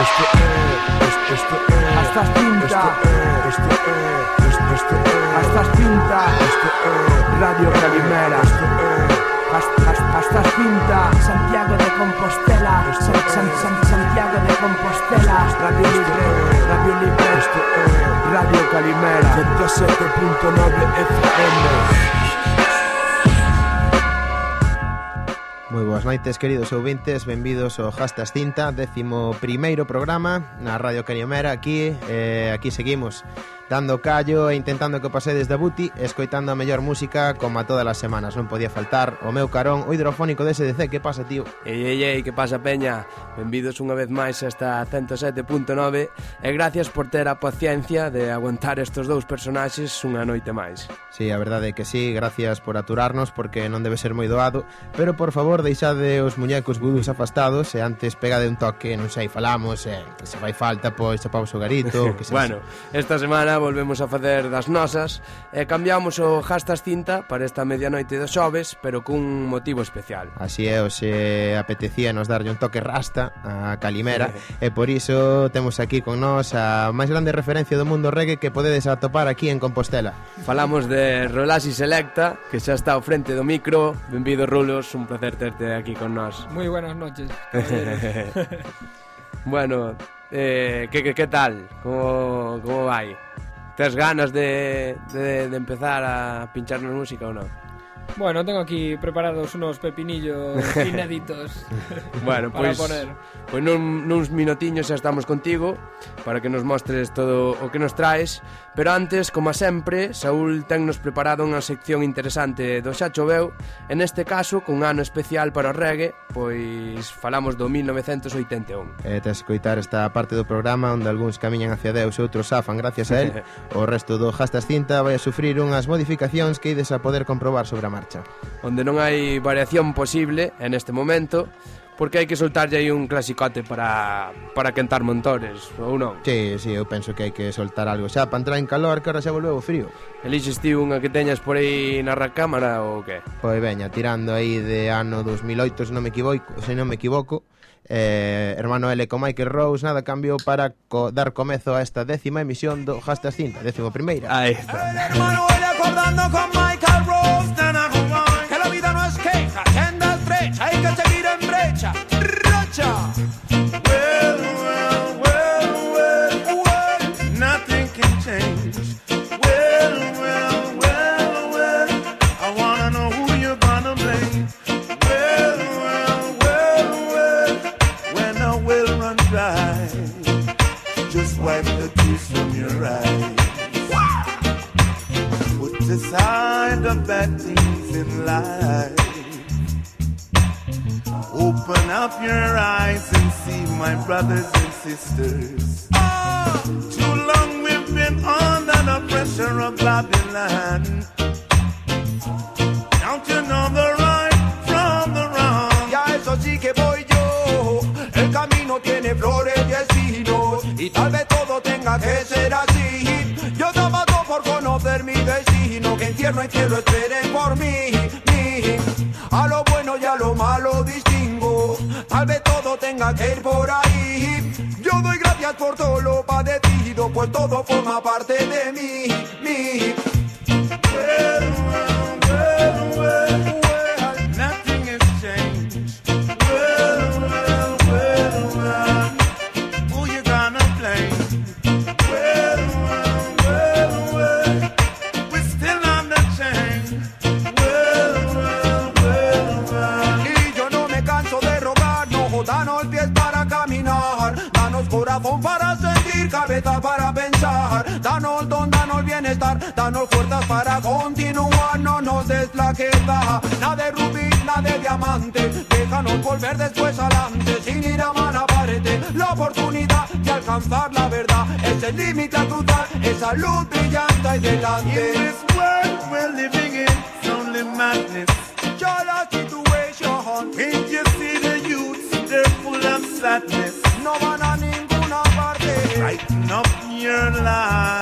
Esto é, esto, esto é Hasta as tinta Esto é, esto, esto é Hasta as tinta Esto é Radio Calimera. Esto é Hasta as tinta Santiago de Compostela. San, San, San, Santiago de Compostela. Radio Libre. Radio Libre. Esto é Radio Calimera. 107.9 FM Moi boas noites, queridos ouvintes, benvidos ao Jastas Cinta, décimo primeiro programa na Radio Cañomera, aquí, eh, aquí seguimos dando callo e intentando que o pasedes da buti escoitando a mellor música como a todas as semanas. Non podía faltar o meu carón o hidrofónico de SDC. Que pasa, tío? Ei, ei, ei, que pasa, peña? Benvidos unha vez máis a esta 107.9 e gracias por ter a paciencia de aguantar estos dous personaxes unha noite máis. Sí, a verdade é que sí, gracias por aturarnos porque non debe ser moi doado, pero por favor deixade os muñecos vudús afastados e antes pegade un toque, non sei, falamos, e se fai falta, pois chapamos o garito, que se... bueno, esta semana volvemos a facer das nosas e cambiamos o Jastas Cinta para esta medianoite do xoves, pero cun motivo especial. Así é, hoxe apetecía nos darlle un toque rasta a Calimera e por iso temos aquí con nós a máis grande referencia do mundo reggae que podedes atopar aquí en Compostela. Falamos de Rolasi Selecta, que xa está ao frente do micro. Benvido, Rulos, un placer terte aquí con nós. Moi buenas noches. bueno, eh, que, que, que tal? Como, como vai? Tes ganas de, de, de empezar a pincharnos música ou non? Bueno, tengo aquí preparados unos pepinillos inéditos. bueno, pois pues, pues nun, nuns minutiños xa estamos contigo para que nos mostres todo o que nos traes, pero antes, como sempre, Saúl tennos preparado unha sección interesante do Xa Choveu, en este caso cun ano especial para o reggae, pois falamos do 1981. E eh, tes coitar esta parte do programa onde algúns camiñan hacia Deus e outros afan gracias a él, o resto do Jastas Cinta vai a sufrir unhas modificacións que ides a poder comprobar sobre a marcha marcha, onde non hai variación posible en este momento, porque hai que soltarlle aí un clasicote para, para quentar montores, ou non? Sí, sí, eu penso que hai que soltar algo xa para entrar en calor, que ahora xa volveu o frío. Elixes ti unha que teñas por aí na recámara ou que? Pois veña, tirando aí de ano 2008, se non me equivoco, se non me equivoco, eh, hermano L con Michael Rose nada cambiou para co dar comezo a esta décima emisión do Hashtag Cinta, décimo primeira Aí está Aside the bad things in life. Open up your eyes and see my brothers and sisters. Ah, too long we've been under the pressure of Babylon. Cielo esperen por mí. mí. A lo bueno y a lo malo distingo. Tal vez todo tenga que ir por ahí. Yo doy gracias por todo lo padecido. Pues todo forma parte de mí. Nada de rubí, nada de diamante, déjanos volver después adelante, sin ir a mala parte, la oportunidad de alcanzar la verdad, es el límite a cruzar, esa luz brillante In delante. this world we're living in, it's only madness. Yo la situation, Can't you see the youths? They're full of sadness. no van a ninguna parte. Brighten up your life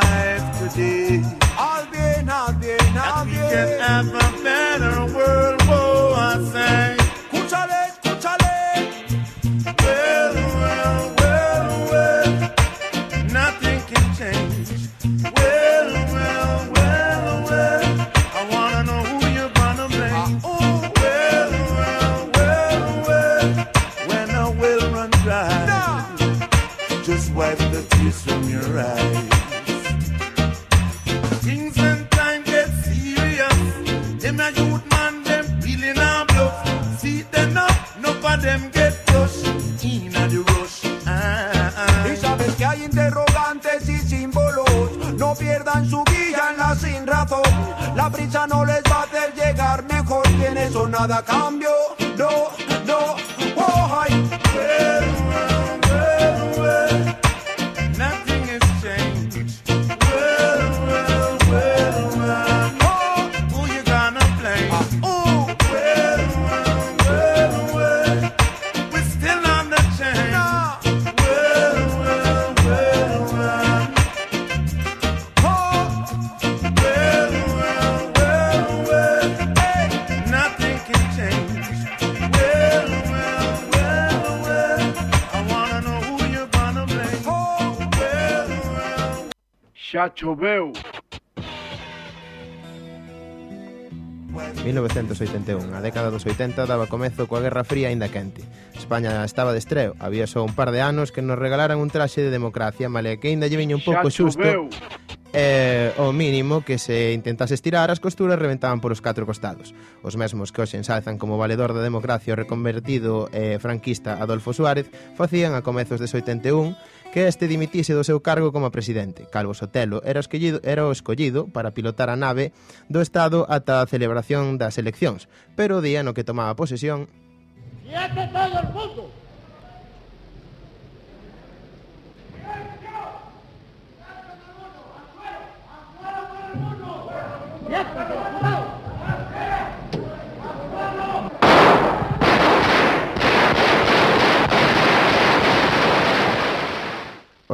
80 daba comezo coa Guerra Fría aínda quente. España estaba de estreo, había só un par de anos que nos regalaran un traxe de democracia, male que aínda lle viña un pouco xusto mínimo que se intentase estirar, as costuras reventaban polos catro costados. Os mesmos que hoxe ensalzan como valedor da democracia o reconvertido eh, franquista Adolfo Suárez facían a comezos de 81 que este dimitise do seu cargo como presidente. Calvo Sotelo era, escollido, era o escollido para pilotar a nave do Estado ata a celebración das eleccións, pero o día no que tomaba posesión... Todo el mundo! O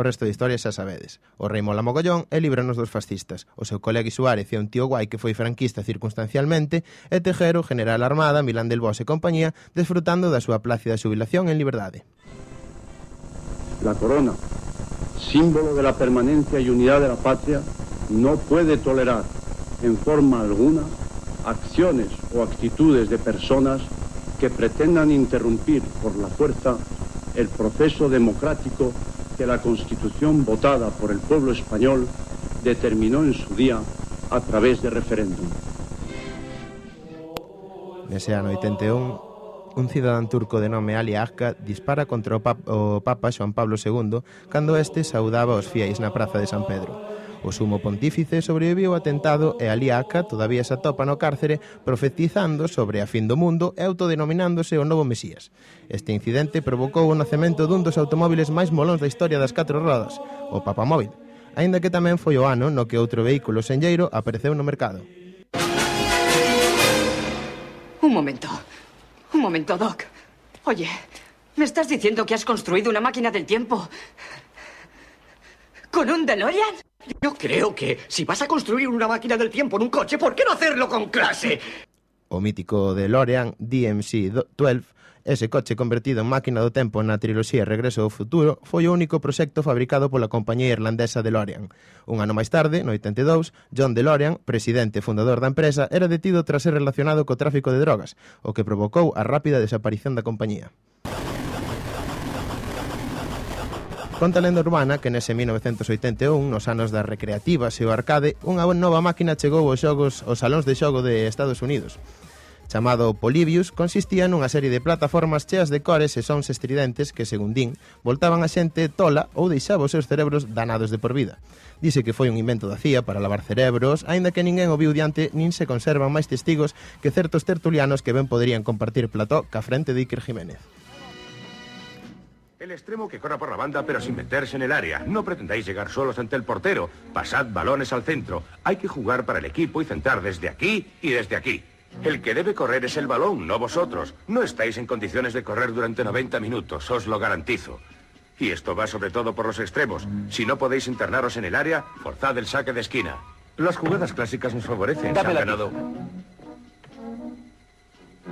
resto de historias xa sabedes. O rei mola mogollón e libranos dos fascistas. O seu colega Suárez é un tío guai que foi franquista circunstancialmente e Tejero, general armada, Milán del Bosch e compañía, desfrutando da súa plácida xubilación en liberdade. La corona, símbolo de la permanencia y unidad de la patria, no puede tolerar en forma alguna acciones o actitudes de personas que pretendan interrumpir por la fuerza el proceso democrático que la Constitución votada por el pueblo español determinó en su día a través de referéndum. Nese ano 81, un cidadán turco de nome Ali Akka dispara contra o, pap o Papa Xoan Pablo II cando este saudaba os fiéis na praza de San Pedro. O sumo pontífice sobreviviu ao atentado e Aliaca todavía se atopa no cárcere profetizando sobre a fin do mundo e autodenominándose o novo Mesías. Este incidente provocou o nacemento dun dos automóviles máis molóns da historia das catro rodas, o papamóvil, aínda que tamén foi o ano no que outro vehículo senlleiro apareceu no mercado. Un momento. Un momento, Doc. Oye, me estás diciendo que has construido una máquina del tiempo. ¿Con un DeLorean? Yo creo que si vas a construir una máquina del tiempo en un coche, ¿por qué no hacerlo con clase? O mítico DeLorean DMC-12 Ese coche convertido en máquina do tempo na triloxía Regreso ao Futuro foi o único proxecto fabricado pola compañía irlandesa DeLorean. Un ano máis tarde, no 82, John DeLorean, presidente e fundador da empresa, era detido tras ser relacionado co tráfico de drogas, o que provocou a rápida desaparición da compañía. Conta a lenda urbana que nese 1981, nos anos das recreativas e o arcade, unha nova máquina chegou aos xogos aos salóns de xogo de Estados Unidos. Chamado Polybius, consistía nunha serie de plataformas cheas de cores e sons estridentes que, según din, voltaban a xente tola ou deixaba os seus cerebros danados de por vida. Dice que foi un invento da CIA para lavar cerebros, aínda que ninguén o viu diante nin se conservan máis testigos que certos tertulianos que ben poderían compartir plató ca frente de Iker Jiménez. El extremo que corra por la banda pero sin meterse en el área. No pretendáis llegar solos ante el portero. Pasad balones al centro. Hay que jugar para el equipo y centrar desde aquí y desde aquí. El que debe correr es el balón, no vosotros. No estáis en condiciones de correr durante 90 minutos, os lo garantizo. Y esto va sobre todo por los extremos. Si no podéis internaros en el área, forzad el saque de esquina. Las jugadas clásicas nos favorecen. Ti. ganado.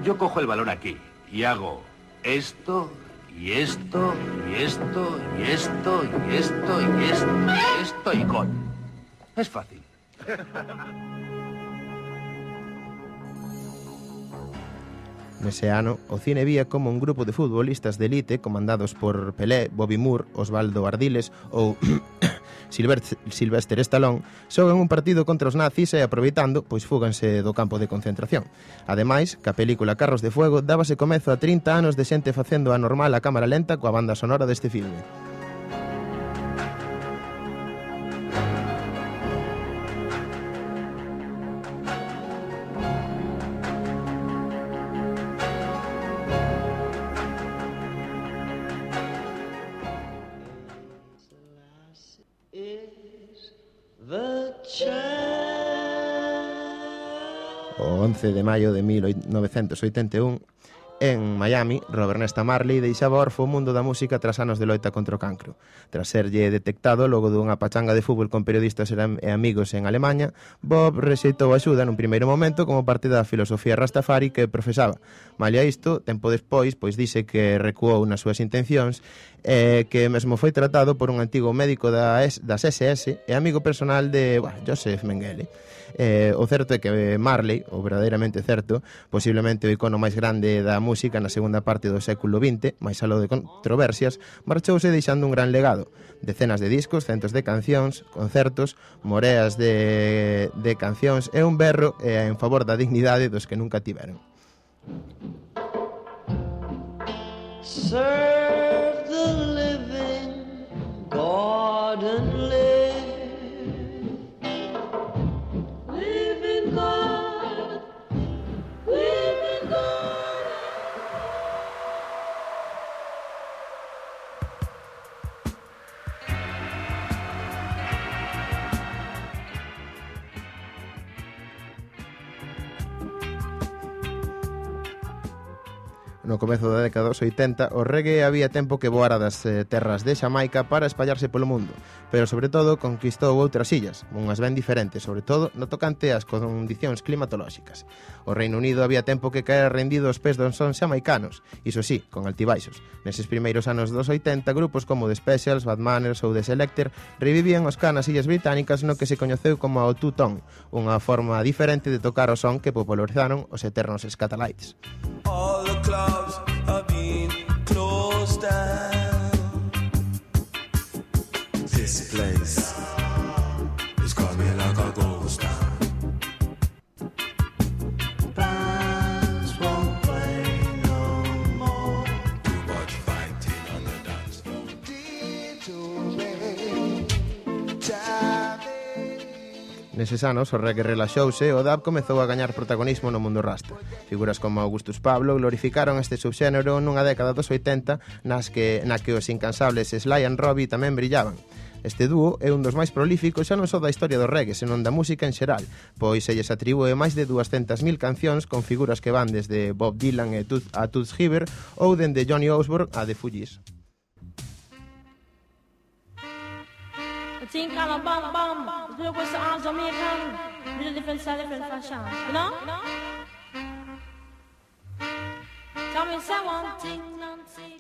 Yo cojo el balón aquí y hago esto, y esto, y esto, y esto, y esto, y esto, y esto y con. Es fácil. Nese ano, o cine vía como un grupo de futbolistas de elite comandados por Pelé, Bobby Moore, Osvaldo Ardiles ou Sylvester Stallone, xogan un partido contra os nazis e aproveitando, pois fúganse do campo de concentración. Ademais, que a película Carros de Fuego dábase comezo a 30 anos de xente facendo a normal a cámara lenta coa banda sonora deste filme. 15 de maio de 1981, en Miami, Robert Nesta Marley deixaba orfo o mundo da música tras anos de loita contra o cancro. Tras serlle detectado logo dunha pachanga de fútbol con periodistas e amigos en Alemanha, Bob rexeitou axuda nun primeiro momento como parte da filosofía Rastafari que profesaba. Malia isto, tempo despois, pois dice que recuou nas súas intencións e que mesmo foi tratado por un antigo médico da S, das SS e amigo personal de bueno, Joseph Mengele. Eh, o certo é que eh, Marley, o verdadeiramente certo, posiblemente o icono máis grande da música na segunda parte do século XX, máis aló de controversias, marchouse deixando un gran legado. Decenas de discos, centos de cancións, concertos, moreas de, de cancións e un berro eh, en favor da dignidade dos que nunca tiveron. Serve the living, God and live. No comezo da década dos 80, o reggae había tempo que voara das eh, terras de Xamaica para espallarse polo mundo, pero sobre todo conquistou outras illas, unhas ben diferentes, sobre todo no tocante ás condicións climatolóxicas. O Reino Unido había tempo que caera rendido aos pés dos sons xamaicanos, iso sí, con altibaixos. Neses primeiros anos dos 80, grupos como The Specials, Badmanners ou The Selector revivían os canas illas británicas no que se coñeceu como o Tutón, unha forma diferente de tocar o son que popularizaron os eternos Scatalites. All the clubs have been closed down. This place is coming like a Neses anos, o reggae relaxouse e o dub comezou a gañar protagonismo no mundo rasta. Figuras como Augustus Pablo glorificaron este subxénero nunha década dos 80 nas que, na que os incansables Sly and Robbie tamén brillaban. Este dúo é un dos máis prolíficos xa non só da historia do reggae, senón da música en xeral, pois se lles atribúe máis de 200.000 cancións con figuras que van desde Bob Dylan e Tooth a Tuts Hiver ou dende Johnny Osborne a The Fugees. Think I'm a bomb bomb. Look what's the arms of me come. Little different style, different fashion. You know? You know? Tell me, say one thing now.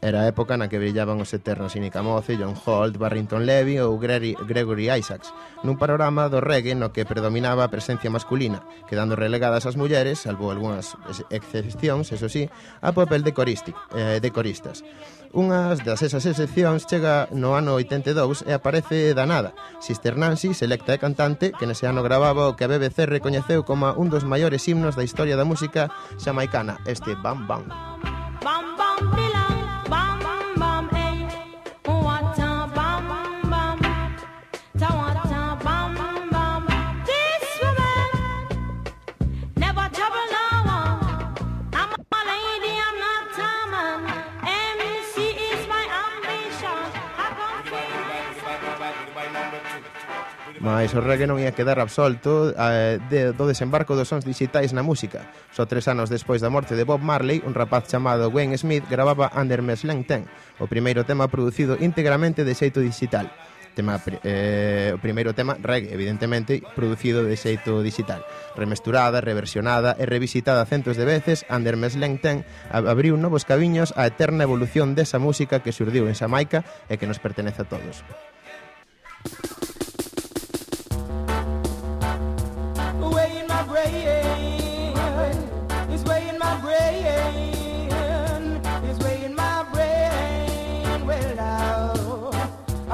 Era a época na que brillaban os eternos Inica Moce, John Holt, Barrington Levy ou Gregory Isaacs, nun panorama do reggae no que predominaba a presencia masculina, quedando relegadas as mulleres, salvo algunhas excepcións, eso sí, a papel de, coristic, eh, de coristas. Unhas das esas excepcións chega no ano 82 e aparece Danada, Sister Nancy, selecta e cantante, que nese ano gravaba o que a BBC recoñeceu como un dos maiores himnos da historia da música xamaicana, este Bam Bam. Bam Bam Mas o reggae non ia quedar absolto eh, de, do desembarco dos sons digitais na música. Só tres anos despois da morte de Bob Marley, un rapaz chamado Wayne Smith gravaba Under Mes Lang Ten, o primeiro tema producido íntegramente de xeito digital tema eh, o primeiro tema reggae, evidentemente, producido de xeito digital. Remesturada, reversionada e revisitada centos de veces, Under Mesleng Ten abriu novos camiños á eterna evolución desa música que surdiu en Xamaica e que nos pertenece a todos. Thank you.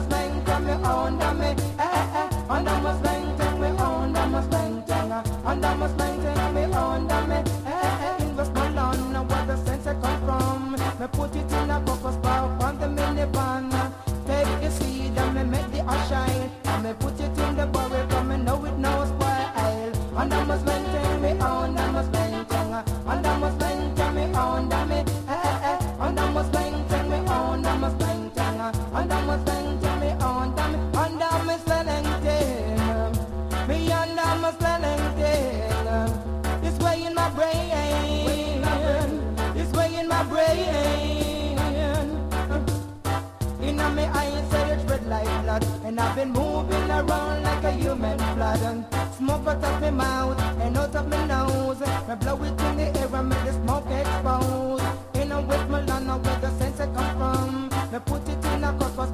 just men come your own damage. My eyes, said it's red like blood. And I've been moving around like a human flood. Smoke out of my mouth and out of my nose. I blow it in the air and make the smoke expose. In a with my land, where the sense I come from. Me put it in a cosmos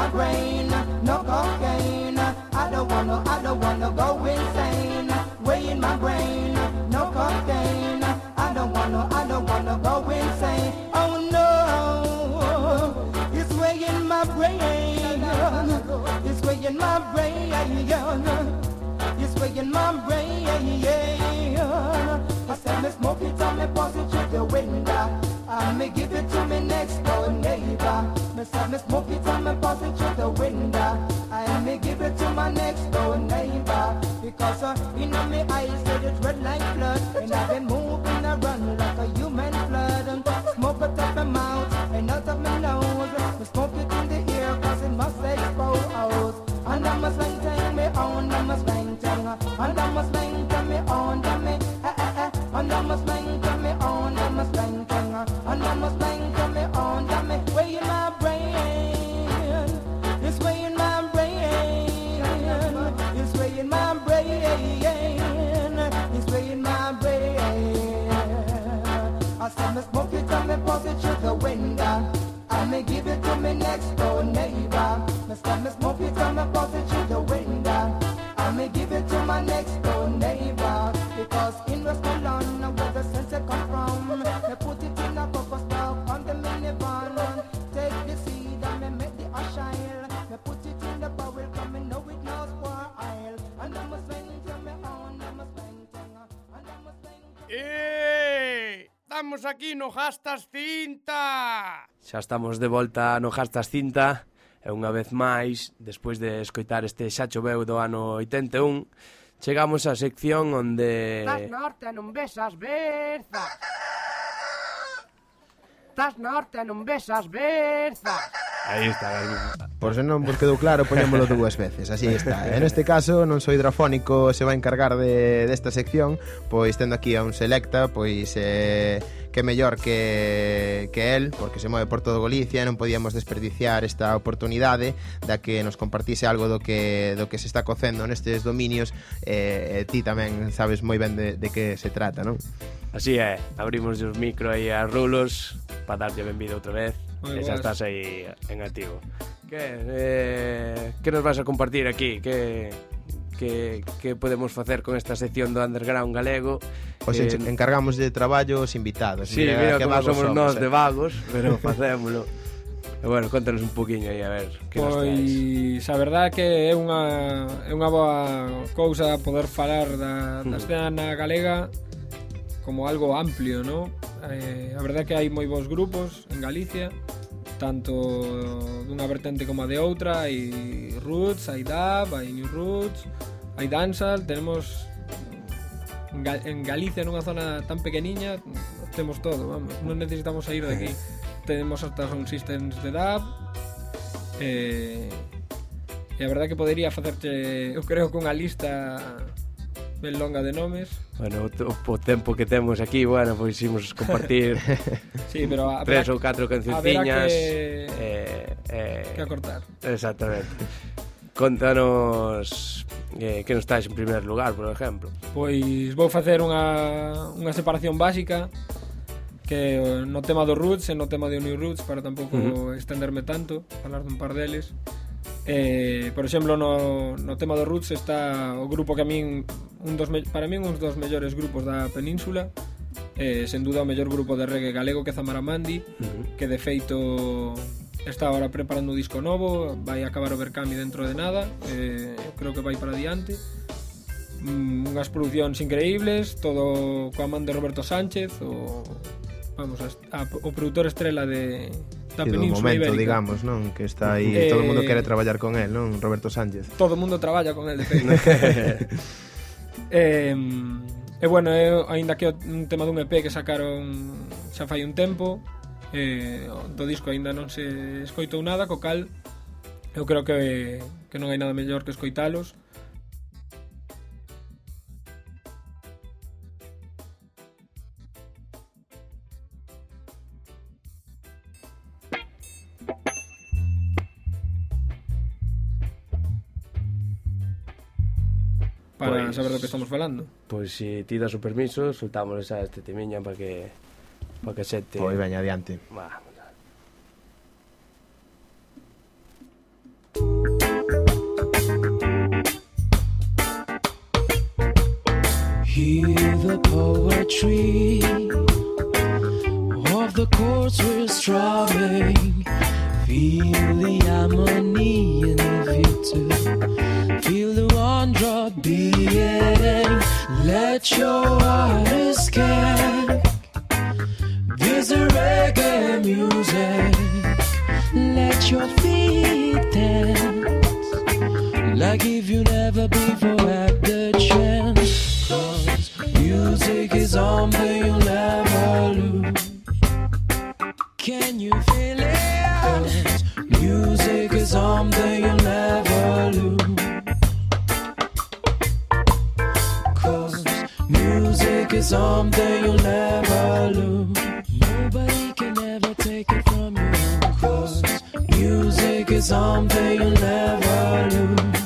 my brain, no cocaine. I don't wanna, I don't wanna go insane. Way in my brain, no cocaine. I don't wanna, I don't wanna go insane. Oh no, it's way in my brain. It's way in my brain. It's way in my brain. I said, me smoke it and me pass it through the window. And me give it to me next door neighbor. Me said, me smoke it and me pass it through the window. And me give it to my next door neighbor. Because uh, in my eyes, said it's red like blood. And I've been moving around like a human flood. Me next door neighbor. Me said me smoke it and me it through the window. And me give it to my next door neighbor. Because in West estamos aquí no Gastas Cinta. Xa estamos de volta no Gastas Cinta e unha vez máis, despois de escoitar este Xa choveu do ano 81, chegamos á sección onde... Estás norte non besas berzas estás norte non ves as berzas. Aí está. Por se non vos quedou claro, poñémolo dúas veces, así está. En este caso, non sou hidrofónico, se vai encargar de desta sección, pois tendo aquí a un selecta, pois eh, que mellor que, que el, porque se move por todo Galicia e non podíamos desperdiciar esta oportunidade da que nos compartise algo do que, do que se está cocendo nestes dominios e, eh, ti tamén sabes moi ben de, de que se trata, non? Así é, abrimos os micro aí a Rulos para darte benvido outra vez e xa estás aí en activo. Que, eh, que nos vas a compartir aquí? Que, que, que podemos facer con esta sección do underground galego. Pois os eh, encargamos de traballo os invitados. Sí, mira, mira que como somos, somos nós eh? de vagos, pero facémolo. E bueno, contanos un poquinho aí, a ver que Pois a verdade que é unha, é unha boa cousa poder falar da, da escena galega como algo amplio, non? Eh, a verdade que hai moi bons grupos en Galicia, tanto dunha vertente como a de outra, hai roots, hai dub, hai new roots, hai dancehall, tenemos en Galicia nunha zona tan pequeniña temos todo, vamos, non necesitamos sair de aquí. Eh. Tenemos hasta sound systems de dub. Eh, e a verdad que podería facerche, eu creo que unha lista Belonga de nomes. Bueno, o, o tempo que temos aquí, bueno, pois imos compartir sí, pero a, tres ou catro cancionciñas. Que... Eh, eh, que acortar. Exactamente. Contanos eh, que nos estáis en primer lugar, por exemplo. Pois vou facer unha, unha separación básica que no tema do Roots e no tema de New Roots para tampouco uh -huh. estenderme tanto, falar dun par deles. Eh, por exemplo, no, no tema do Roots está o grupo que a min un dos me... para min un dos mellores grupos da península eh, sen duda o mellor grupo de reggae galego que Zamaramandi uh -huh. que de feito está ahora preparando un disco novo vai acabar o Berkami dentro de nada eh, creo que vai para diante mm, unhas producións increíbles todo coa man de Roberto Sánchez o, vamos, a, a, o produtor estrela de, da sí, Península momento, Ibérica. digamos, non? Que está aí, eh, todo o mundo quere traballar con el, non? Roberto Sánchez. Todo o mundo traballa con el, de feito. E, e bueno, eu, aínda que un tema dun EP que sacaron xa fai un tempo, eh, do disco aínda non se escoitou nada, co cal eu creo que, que non hai nada mellor que escoitalos. Para Pois- saber do que estamos falando. Pois se ti das o permiso, soltamos esa este temiña para que para que a xente Pois veña adiante. Va. Hear the poetry of the chords we're strumming. Feel the harmony in the future. Feel the one drop beating. Let your heart escape. This is reggae music. Let your feet dance like if you never before had the chance. Cause music is something you'll never lose. Can you feel it? Cause music is something you'll never lose. Is something you'll never lose. Nobody can ever take it from you. Cause music is something you'll never lose.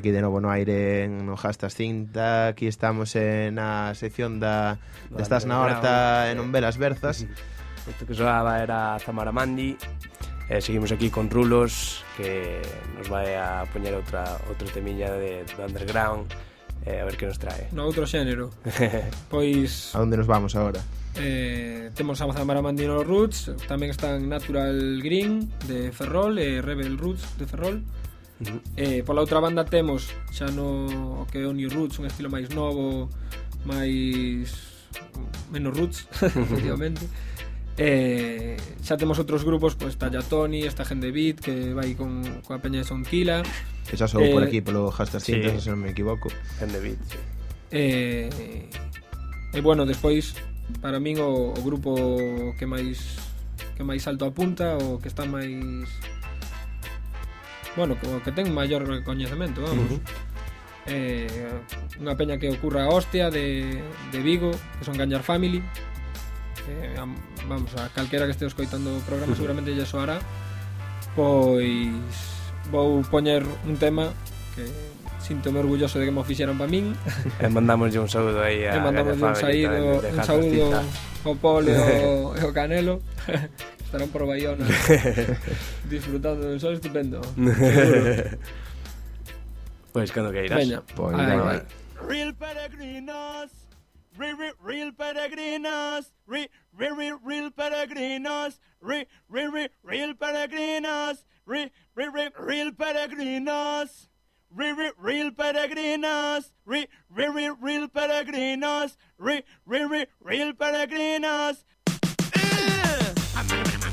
aquí de novo no aire en no Jastas Cinta, aquí estamos en a sección da, de Estás na Horta en non velas berzas. Isto que soaba era Zamara Mandi. Eh, seguimos aquí con Rulos, que nos vai a poñer outra, outro temilla de, de underground, eh, a ver que nos trae. No outro xénero. pois... A onde nos vamos agora? Eh, temos a Zamara Mandino Roots, tamén están Natural Green de Ferrol e Rebel Roots de Ferrol. -huh. eh, pola outra banda temos xa no que é o New Roots, un estilo máis novo, máis menos roots, efectivamente. Eh, xa temos outros grupos, pois está ya Tony, esta gente de Beat que vai con coa peña de Sonquila. Que xa sou eh, por aquí polo hashtag sí. se non me equivoco. Gente Beat. Sí. Eh, e eh, bueno, despois para min o, o grupo que máis que máis alto apunta o que está máis bueno, o que ten maior recoñecemento, vamos. Uh -huh. eh, unha peña que ocurra a Hostia de, de Vigo, que son Gañar Family. Eh, vamos, a calquera que este escoitando o programa seguramente lle soará. Pois vou poñer un tema que sinto orgulloso de que me fixeron para min. E mandámoslle un saúdo aí a E mandámoslle un saído, un saúdo ao Polo e ao Canelo. estarán por Bayona disfrutando de un sol estupendo. Pues cuando queiras. Veña. Pois no. Real peregrinos, re, re, real peregrinos, re, re, re, real peregrinos, re, re, re, real peregrinos, re, re, re, real peregrinos. Re, re, real peregrinos, re, real peregrinos, re, re, real peregrinos,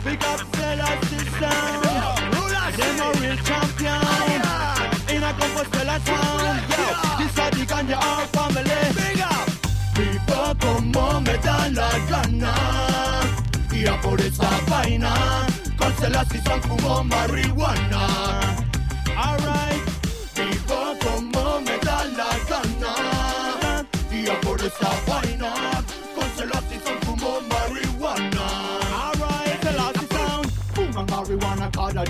Big up Selassie sound, them a real champion. In a Compostela yo, this a the ganja our family. Big up, people como me dan la gana. Y a por esa vaina, con Selassie son como marihuana. Alright, people como me dan la gana. Y a por esa vaina, cada.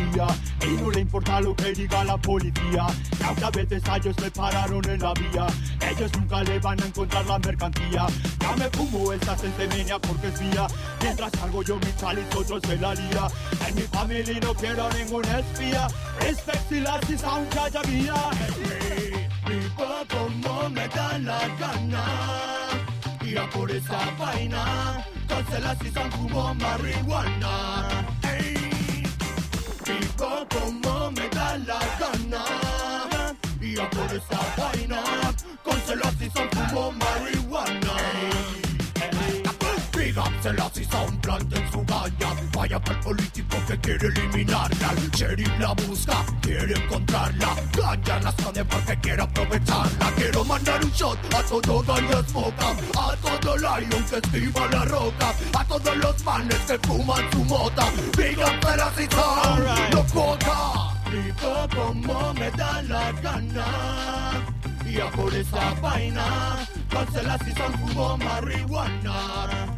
Y no le importa lo que diga la policía. Y aunque a ellos me pararon en la vía, ellos nunca le van a encontrar la mercancía. Ya me fumo esta centemenia porque es mía. Mientras salgo yo mi chaliz, otros se la lía. En mi familia no quiero ningún espía. La si sound ya ya mía. People como me dan la gana. Y a por esa vaina, cancelas si son como marihuana. Ey, Pico como me da la gana. Y a por esa vaina, cancelas si son como marihuana. Big up Selassie son planten su galla Vaya para el político que quiere eliminarla. El sheriff la busca, quiere encontrarla. Ganja la esconde porque quiere aprovecharla. Quiero mandar un shot a todo ganja smoka A todo lion que esquiva la roca A todos los manes que fuman su mota. Big up Selassie son, no coca Rico como me da la gana. Y a por esa vaina, cancela si son fumo marihuana.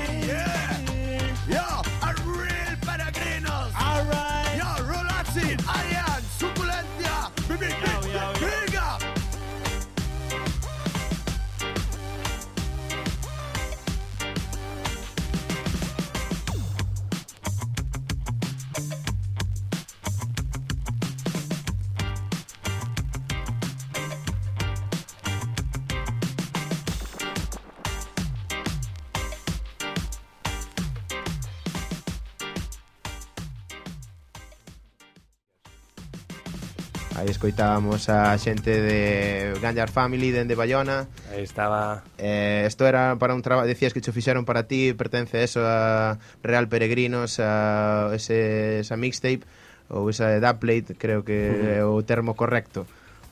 escoitábamos a xente de Ganjar Family dende Bayona. Aí estaba. Eh, isto era para un traballo, decías que cho fixeron para ti, pertence eso a Real Peregrinos, a ese esa mixtape ou esa de plate, creo que é o termo correcto.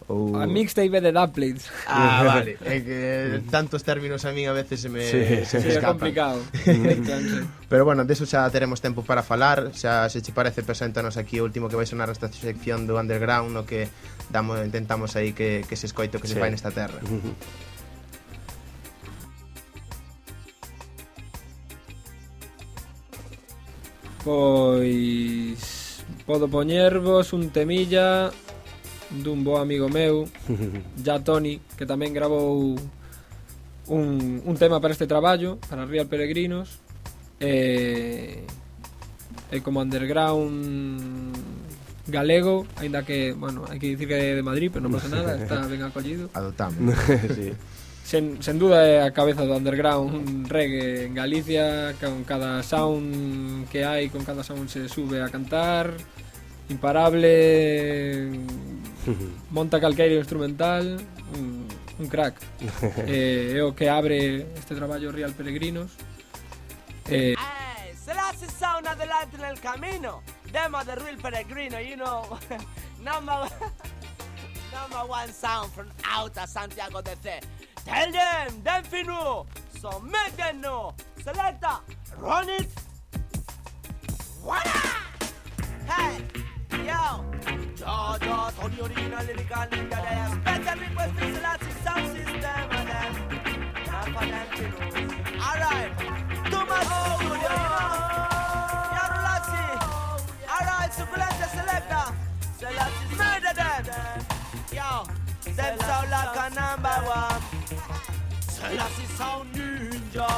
Ou... A mixtape é de Dumplings. Ah, vale. É que tantos términos a mí a veces se me, sí. se me sí, escapan. Complicado. Pero bueno, deso xa teremos tempo para falar. Xa se che parece, preséntanos aquí o último que vai sonar esta sección do Underground, no que damos, intentamos aí que, que se escoito que sí. se fai nesta terra. Pois podo poñervos un temilla dun bo amigo meu, ya Tony, que tamén grabou un, un tema para este traballo, para Real Peregrinos, e, e como underground galego, aínda que, bueno, hai que dicir que é de Madrid, pero non pasa nada, está ben acollido. Adoptamos. sí. Sen, sen duda é a cabeza do underground reggae en Galicia, con cada sound que hai, con cada sound se sube a cantar, imparable, monta calqueiro instrumental un, un crack eh, é o que abre este traballo Real Peregrinos eh, Hey, Selassie Sound adelante en el camino. Demo de Real Peregrino, you know. number, number one sound from outer Santiago de C. Tell them, them fi know. So make them know. Selecta, run it. Voila! Hey, yo. Georgia, Tony Orina, Lyrical Ninja, are special request to Selassie Sound System. And them, them. Alright, too much studio. Yeah. Alright, suculenta selecta. Selassie murder them. Yo, them sound like a number one. Selassie sound ninja.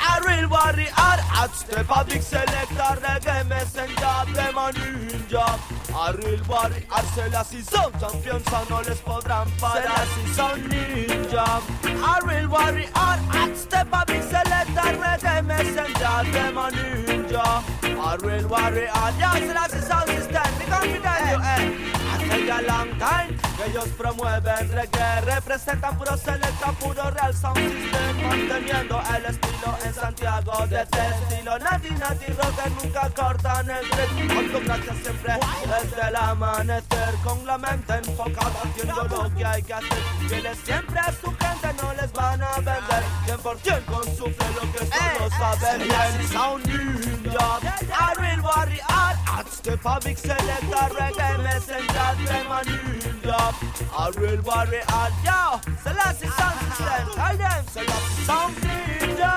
A real warrior at step a big selector reggae messenger them a ninja. A real warrior Selassie sound champions a no les podrán parar. Selassie sound ninja. A real warrior at step a big selector reggae messenger them a ninja. A real warrior ya Selassie sound system. Me confident you eh. Hace ya long time ellos promueven reggae, representan puro selecta, puro real sound system, manteniendo el estilo en Santiago de este estilo. Nati, nati, rocker nunca cortan el ritmo, gracias siempre desde el amanecer, con la mente enfocada, haciendo lo que hay que hacer. Fieles siempre a su gente, no les van a vender, 100% con su lo que solo saben bien. Sound ninja, a real warrior, at step a big selector, reggae messenger, them a ninja. A real warrior, yo, Selassie sound system, tell them, Selassie sound ninja.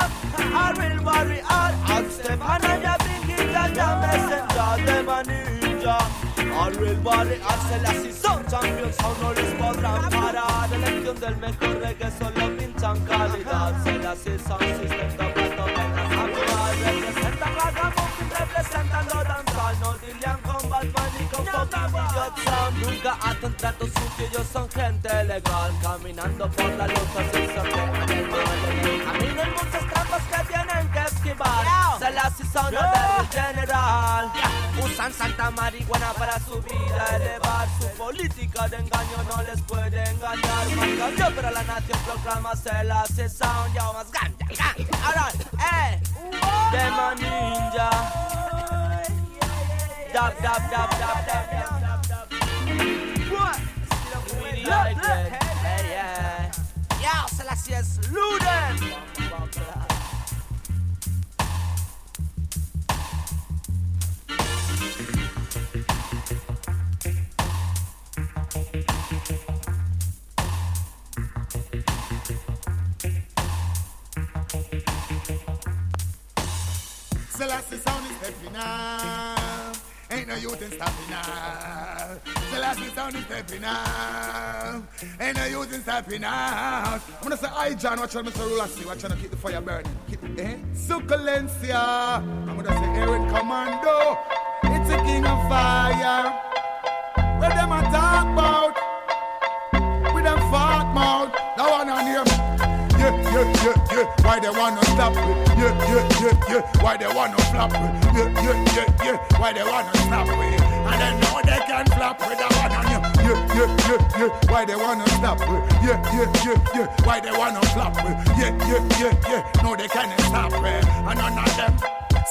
A real warrior, step and I ya big it, ya messenger, them a ninja. A real warrior, Selassie sound champions, aún no les podrán parar. Elección del mejor reggae, solo pinchan calidad. Selassie sound system, toca, toca, actual. Representa Ragamuffin, representando danzal. No dirían Batman ni con Sound. Nunca hacen trato sucio, ellos son gente legal. Caminando por la luz así sortean el mal. Camino hay muchas trampas que tienen que esquivar. Selassie son del general. Usan santa marihuana para su vida elevar. Su política de engaño no les puede engañar. Más cambio, pero la nación proclama Selassie Sound. Ya más ganja, ganja. Alright, eh. Demo ninja. Dab, dab, dab, dab, dab. What? We like it. Hey, yeah. Yo, Selassie es Luden. Selassie sound is stepping up. No youth in stopping up. Selassie sound is stepping up. Ain't no youth in stopping out. I'm gonna say, hi John, watch out, Mr. Rulassi. Watch out, keep the fire burning. Keep eh? Succulencia. I'm gonna say, Aaron Commando. It's a king of fire. Yeah, yeah, yeah, yeah. Why they wanna stop me? Yeah, yeah, yeah, yeah. Why they wanna flop me? Yeah, yeah, yeah, yeah. Why they wanna stop me? And they know they can flop with that one on you. Yeah, yeah, yeah, yeah. Why they wanna stop me? Yeah, yeah, yeah, yeah. Why they wanna flop me? Yeah, yeah, yeah, yeah. No, they can't stop me. And none of them.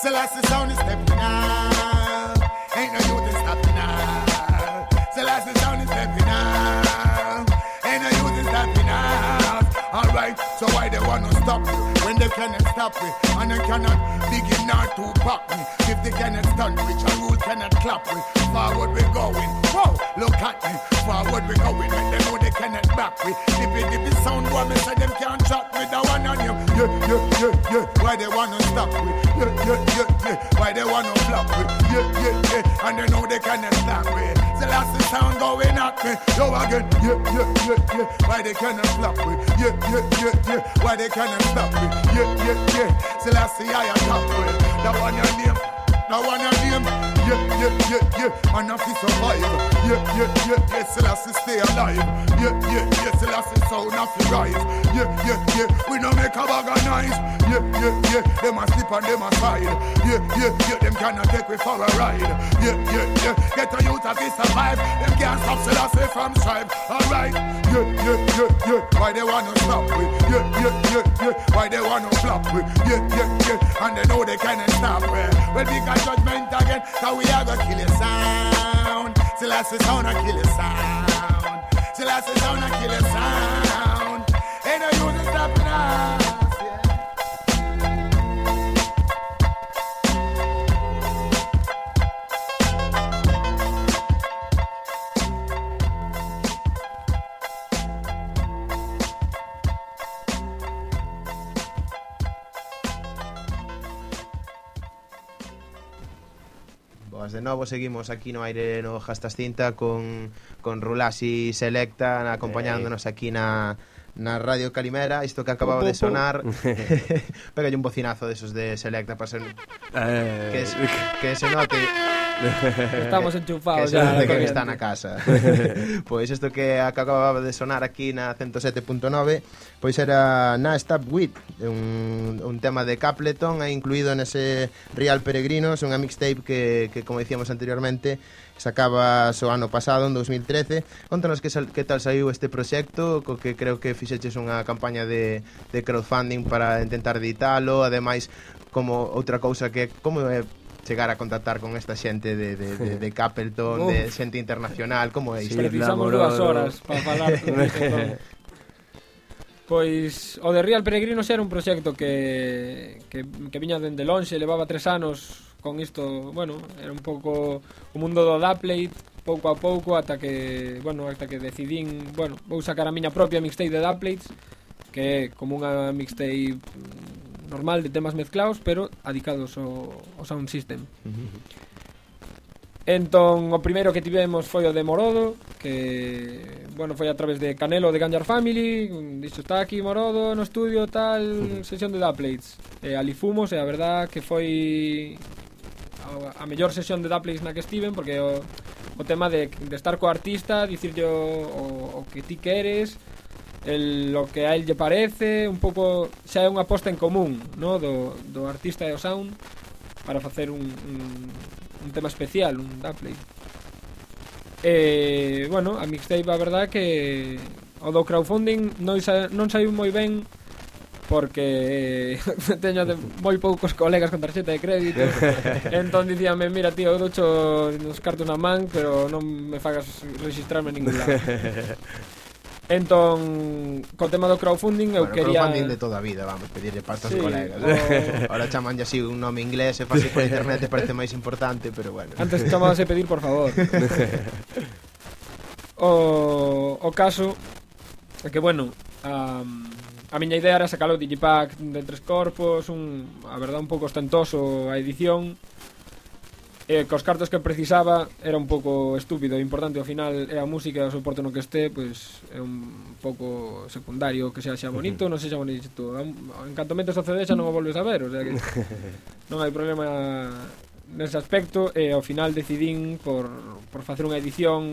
Selassie sound is stepping up. Ain't no youth is stopping up. Selassie sound is stepping stop me when they cannot stop me? And they cannot begin not to pop me. If they cannot stand me, a rule cannot clap me. Forward we're going, whoa, look at me. Forward we going, when they know they cannot back me. If it if it sound boy, me say them can't chop me. The one on you, yeah, yeah, yeah, yeah. Why they wanna stop me? Yeah, yeah, yeah, yeah. Why they wanna flop me? Yeah, yeah, yeah. And they know they cannot stop me. The last sound going at me. Yo again, yeah, yeah, yeah, yeah. Why they cannot flop me? Yeah, yeah, yeah, yeah. Why they cannot stop me? Yeah, yeah, yeah. The last I top me. That one your name. That one your name. Yeah, yeah, yeah, yeah. And if he survive. Yeah, yeah, yeah, yeah. Selassie stay alive. Yeah, yeah, yeah. Selassie sound of the rise. Yeah, yeah, yeah. We no make a bag of noise. Yeah, yeah, yeah. Them a slip and them a slide. Yeah, yeah, yeah. Them cannot take we for a ride. Yeah, yeah, yeah. Get a youth of this survive. Them can't stop Selassie from strive. Alright. Yeah, yeah, yeah, yeah. Why they wanna stop we? Yeah, yeah, yeah, yeah. Why they wanna flop we? Yeah, yeah, yeah. And they know they cannot stop we. Well, we got judgment again. Cause we are gonna kill your sound. Till I say sound and kill your sound. Till I say sound and kill your sound. Ain't no use in stopping us. De novo seguimos aquí no aire no Jastas Cinta con, con Rulasi Selecta acompañándonos aquí na, na Radio Calimera. Isto que acababa de sonar. Pégale un bocinazo desos de Selecta para ser, Eh, que, se- que se note Estamos enchufados que xa. Que, que está na casa. pois isto que acababa de sonar aquí na 107.9, pois era Na Stop With, un, un tema de Capleton, e incluído nese Real Peregrinos, unha mixtape que, que, como dicíamos anteriormente, sacaba o ano pasado, en 2013. Contanos que, sal, que tal saiu este proxecto, co que creo que fixeches unha campaña de, de crowdfunding para intentar editalo, ademais, como outra cousa que como é chegar a contactar con esta xente de, de, de, de Capleton, uh. de xente internacional, como é isto? Sí, Precisamos dúas horas para falar Pois o de Real Peregrinos era un proxecto que, que, que viña dende lonxe, levaba tres anos con isto, bueno, era un pouco o mundo do Daplate, pouco a pouco ata que, bueno, ata que decidín, bueno, vou sacar a miña propia mixtape de Daplates, que é como unha mixtape normal de temas mezclados, pero adicados ao, ao sound system. Entón, o primeiro que tivemos foi o de Morodo, que, bueno, foi a través de Canelo de Ganjar Family, dixo, está aquí Morodo no estudio, tal, sesión de Duplates. E ali fumos, e a verdad que foi a, a mellor sesión de Duplates na que estiven, porque o, o tema de, de estar co artista, dicirlle o, o, o que ti queres, el, lo que a el lle parece, un pouco xa é unha aposta en común, no, do, do artista e o sound para facer un, un, un tema especial, un Dapley. E, eh, bueno, a mixtape a verdad que o do crowdfunding non, sa, non saiu moi ben porque eh, teño de moi poucos colegas con tarxeta de crédito entón dicíame, mira tío, eu docho nos cartos na man pero non me fagas registrarme en ningún lado Entón, co tema do crowdfunding eu bueno, quería... crowdfunding de toda a vida, vamos, pedirle pasta sí, colegas. O... Ahora chaman así un nome inglés e fácil por internet, parece máis importante, pero bueno. Antes chamábase pedir, por favor. o, o caso é que, bueno, a, a miña idea era sacar o digipack de tres corpos, un, a verdade, un pouco ostentoso a edición, eh, cos cartos que precisaba era un pouco estúpido, o importante ao final é a música e o soporte no que este, pois é un pouco secundario que sea xa bonito, non sexa bonito. En canto metes o CD xa non o volves a ver, o sea que non hai problema nese aspecto. E ao final decidín por, por facer unha edición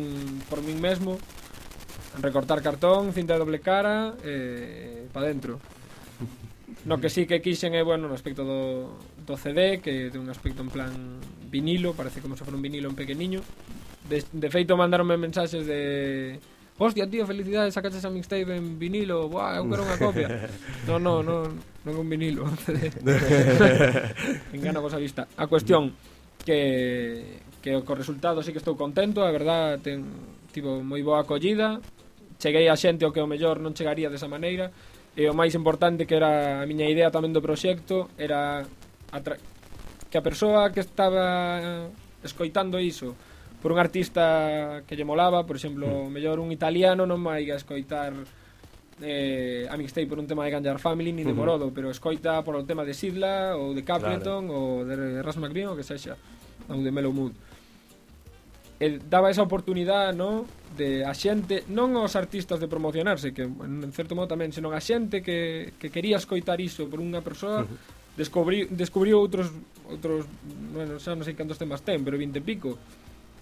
por min mesmo recortar cartón, cinta de doble cara e pa dentro. No que sí que quixen é bueno no aspecto do, do CD que ten un aspecto en plan vinilo, parece como se fora un vinilo en pequeniño. De, de feito mandaronme mensaxes de Hostia, tío, felicidades, sacaste esa mixtape en vinilo. Buah, eu quero unha copia. No, no, no, non é un vinilo Engana vos a vista. A cuestión que, que co resultado sí que estou contento A verdad, ten tipo moi boa acollida. Cheguei a xente o que o mellor non chegaría desa maneira. E o máis importante que era a miña idea tamén do proxecto Era que a persoa que estaba eh, escoitando iso por un artista que lle molaba, por exemplo, mm. mellor un italiano non vai a escoitar eh, a mixtape por un tema de Ganjar Family ni de Morodo, uh -huh. pero escoita por o tema de Sidla ou de Capleton claro. ou de Ras McGreen ou que sexa, ou de Mellow Mood. El daba esa oportunidade, no, de a xente, non aos artistas de promocionarse, que en certo modo tamén, senón a xente que, que quería escoitar iso por unha persoa, uh -huh. descubriu outros outros, bueno, xa non sei cantos temas ten, pero 20 e pico.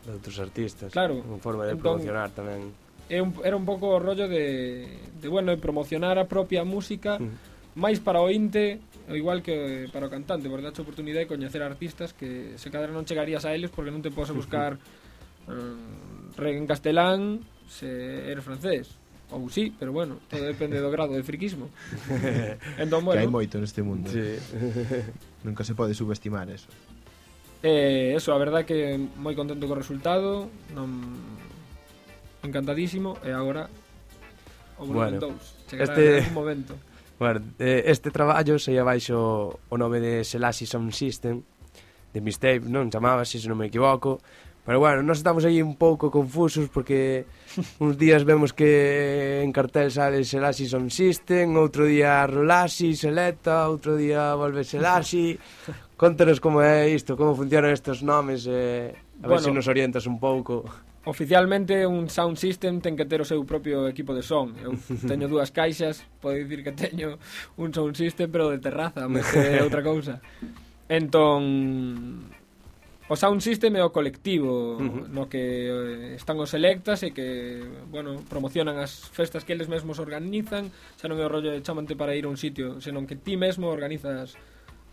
De outros artistas. Claro. Unha forma de entón, promocionar tamén. É un, era un pouco o rollo de, de bueno, de promocionar a propia música, mm. máis para o inte, igual que para o cantante, porque dache oportunidade de coñecer artistas que se cadra non chegarías a eles porque non te podes buscar uh, en castelán se eres francés Ou sí, pero bueno, todo depende do grado de friquismo. entón, bueno, que hai moito neste mundo. Sí. Nunca se pode subestimar eso. Eh, eso, a verdade que moi contento co resultado, non encantadísimo e agora o volumen bueno, 2 chegará este... en algún momento. Bueno, eh, este traballo se baixo o nome de Selassie Sound System de Mistape, non? Chamábase, se non me equivoco Pero bueno, nós estamos aí un pouco confusos porque uns días vemos que en cartel sale Selassie Son System, outro día Rolasi, Seleta, outro día volve Selassie. Contanos como é isto, como funcionan estes nomes, eh, a ver bueno, se nos orientas un pouco. Oficialmente un sound system ten que ter o seu propio equipo de son. Eu teño dúas caixas, pode dicir que teño un sound system pero de terraza, máis que outra cousa. Entón, O sound system é o colectivo uh -huh. no que eh, están os selectas e que, bueno, promocionan as festas que eles mesmos organizan, xa non é o rollo de chamante para ir a un sitio, senón que ti mesmo organizas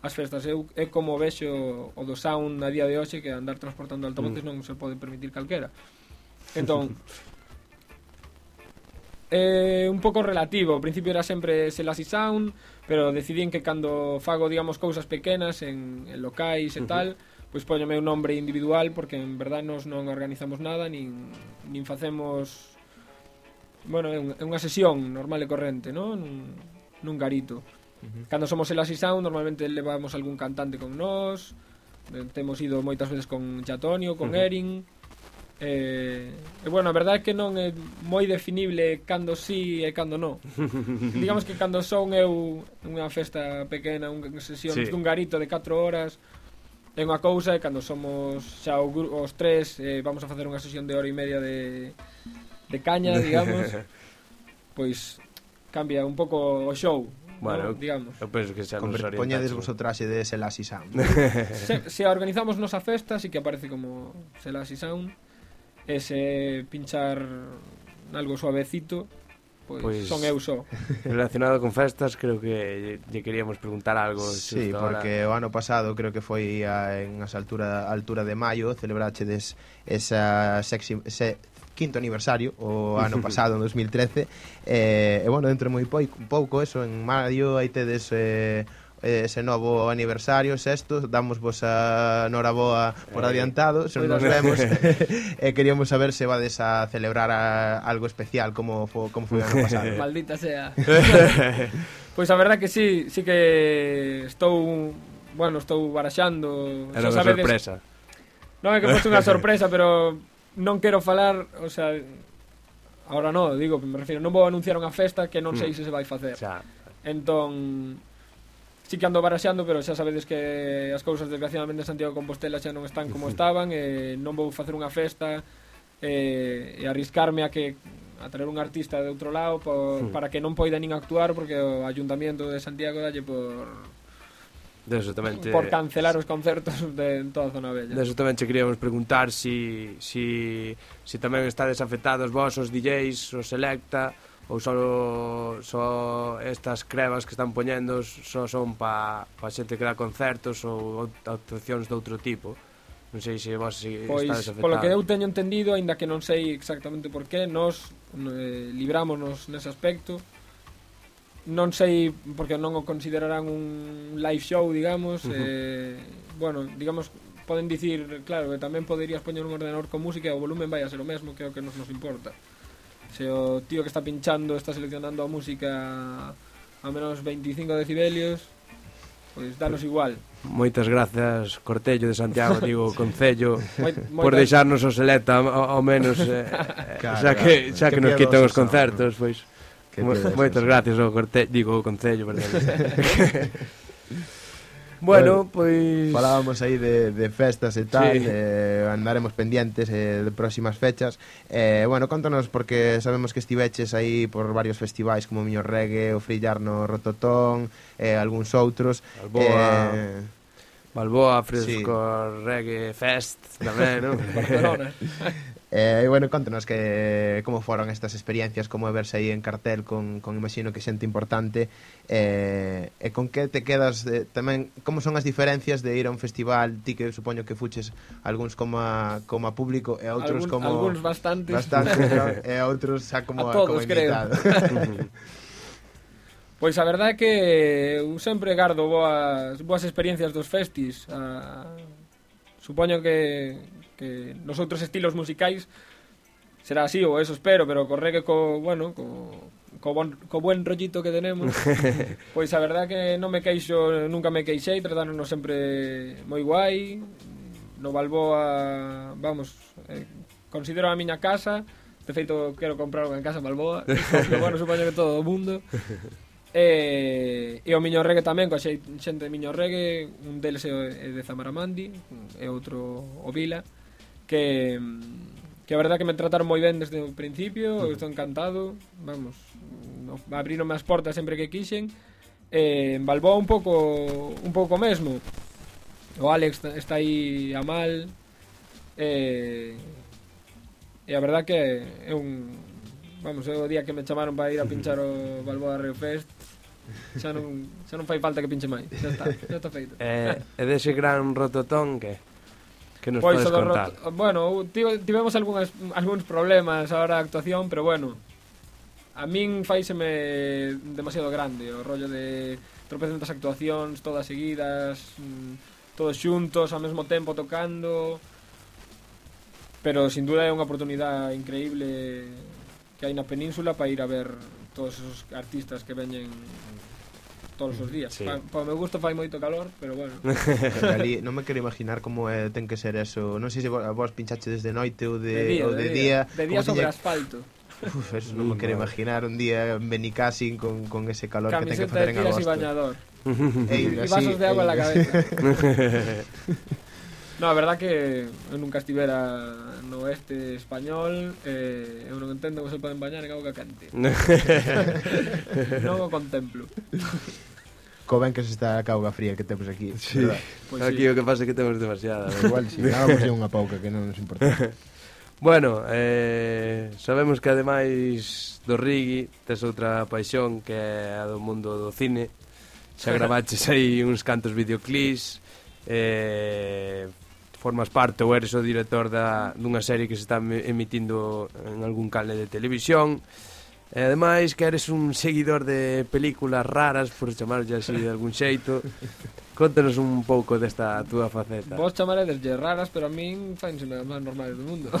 as festas. Eu é como vexo o do sound a día de hoxe que andar transportando altavoces uh -huh. non se pode permitir calquera. Entón, é un pouco relativo. Ao principio era sempre Selassie Sound, pero decidín que cando fago, digamos, cousas pequenas en, en locais e uh -huh. tal, pois poño meu nombre individual porque en verdad nos non organizamos nada nin, nin facemos bueno, é unha sesión normal e corrente, non? Nun, nun garito. Uh -huh. Cando somos el Asi Sound normalmente levamos algún cantante con nós, eh, temos ido moitas veces con Chatonio, con uh -huh. Erin, Eh, e eh, bueno, a verdade é que non é moi definible cando si sí e cando non. Digamos que cando son eu unha festa pequena, unha sesión sí. dun garito de 4 horas, É unha cousa e cando somos xa o os tres eh, vamos a facer unha sesión de hora e media de, de caña, digamos, pois cambia un pouco o show, Bueno, no, digamos. Eu penso que xa nos orientamos. Poñedes vos o traxe de Selassie Sound. se, se organizamos nosa festa, así que aparece como Selassie Sound. E se eh, pinchar algo suavecito, Pois, pois son eu só. Relacionado con festas, creo que lle queríamos preguntar algo. Sí, porque ahora. o ano pasado creo que foi a, en as altura, altura de maio, celebrachedes esa sexy, se, quinto aniversario o ano pasado, en 2013. Eh, e, bueno, dentro moi pouco, pouco eso, en maio aí tedes... Eh, ese novo aniversario sexto, damos vos a noraboa por eh, adiantado, se nos vemos e queríamos saber se vades a celebrar a algo especial como fo, como foi o ano pasado. Maldita sea. pois a verdad que sí, sí que estou bueno, estou baraxando, Era xa sabedes. sorpresa. Non é que foste unha sorpresa, pero non quero falar, o sea, ahora no, digo, me refiro, non vou anunciar unha festa que non sei mm. se se vai facer. Xa. Entón, sí que ando baraxando, pero xa sabedes que as cousas desgraciadamente en Santiago de Compostela xa non están como estaban, e non vou facer unha festa e, e arriscarme a que a traer un artista de outro lado por, sí. para que non poida nin actuar porque o ayuntamiento de Santiago dalle por Deso tamén te... por cancelar os concertos de en toda a zona bella. Deso tamén che queríamos preguntar si, si, si tamén estades afectados vos, os DJs, os Selecta, ou só, só estas crevas que están poñendo só son pa, pa xente que dá concertos ou actuacións de outro tipo non sei se vos si pois, estades afectados polo que eu teño entendido, aínda que non sei exactamente por qué nos eh, librámonos nese aspecto non sei porque non o considerarán un live show, digamos, uh -huh. eh, bueno, digamos poden dicir, claro, que tamén poderías poñer un ordenador con música e o volumen vai a ser o mesmo que é o que nos nos importa. Se o tío que está pinchando está seleccionando a música a menos 25 decibelios, pois danos igual. Moitas grazas, Cortello de Santiago, digo, Concello, por deixarnos o selecta ao menos, eh, claro, xa que, xa que, que nos quitan os concertos, pois. Moitas gracias ao Cortello, digo, ao Concello, perdón. Bueno, pois... Pues... Falábamos aí de, de festas e tal, sí. eh, andaremos pendientes eh, de próximas fechas. Eh, bueno, contanos, porque sabemos que estiveches aí por varios festivais como Miño Reggae, o Frillar no Rototón, eh, algúns outros. Balboa... Eh, Balboa, Fresco, sí. Reggae, Fest tamén, non? Barcelona. Eh, bueno, contanos que como foron estas experiencias, como é verse aí en cartel con, con imagino que xente importante eh, e con que te quedas de, tamén, como son as diferencias de ir a un festival, ti que supoño que fuches algúns como a, como a público e outros Algún, como... Algúns bastantes. Bastantes, claro, e outros xa como, a todos, como invitado. Pois a verdade é que eu sempre gardo boas, boas experiencias dos festis. a... supoño que que nos outros estilos musicais será así, ou eso espero, pero corre que co, bueno, co, co, bon, co buen rollito que tenemos pois a verdad que non me queixo nunca me queixei, tratáronos sempre moi guai no Balboa, vamos eh, considero a miña casa de feito quero comprar unha casa en Balboa pero bueno, supoño que todo o mundo E, e o Miño Reggae tamén, coa xente de Miño Reggae, un deles é de Zamaramandi, e outro o Vila, que que a verdad que me trataron moi ben desde o principio, mm. estou encantado, vamos, no, abriron as portas sempre que quixen, eh, en Balboa un pouco un pouco mesmo. O Alex está aí a mal, eh, e a verdad que é un vamos, é o día que me chamaron para ir a pinchar o Balboa Rio Fest, xa non, xa non fai falta que pinche máis, xa está, xa está feito. Eh, é dese gran rototón que que nos pois, podes contar? Rot... bueno, tivemos algunhas, algúns problemas ahora a actuación, pero bueno, a min faiseme demasiado grande o rollo de tropecentas actuacións todas seguidas, mm, todos xuntos ao mesmo tempo tocando, pero sin duda é unha oportunidade increíble que hai na península para ir a ver todos esos artistas que veñen todos os días Sí. Pa, pa meu gusto fai moito calor, pero bueno Ali, non me quero imaginar como é, ten que ser eso non sei se vos, vos pinchache desde noite ou de, De día, ou de de día. día, De día sobre tiña- asfalto. Uf, eso non me quero imaginar un día en Benicassin con, con ese calor que ten que Camiseta facer de en agosto. y bañador. E ir y así, vasos de agua en la cabeza. no, a verdad que eu nunca estivera no oeste español eh, eu non entendo que se poden bañar en auga quente. non o contemplo. co ben que se está a cauga fría que temos aquí. Sí. Verdad? Pues aquí sí. o que pasa é que temos demasiada. Igual, si dábamos unha pauca que non nos importa. bueno, eh, sabemos que ademais do Rigi tes outra paixón que é a do mundo do cine. Xa gravaches aí uns cantos videoclips. Eh, formas parte ou eres o director da, dunha serie que se está emitindo en algún canle de televisión. E ademais que eres un seguidor de películas raras, por chamarlle así de algún xeito, Contanos un pouco desta túa faceta. Vos chamaredes raras, pero a min fainse as máis normales do mundo.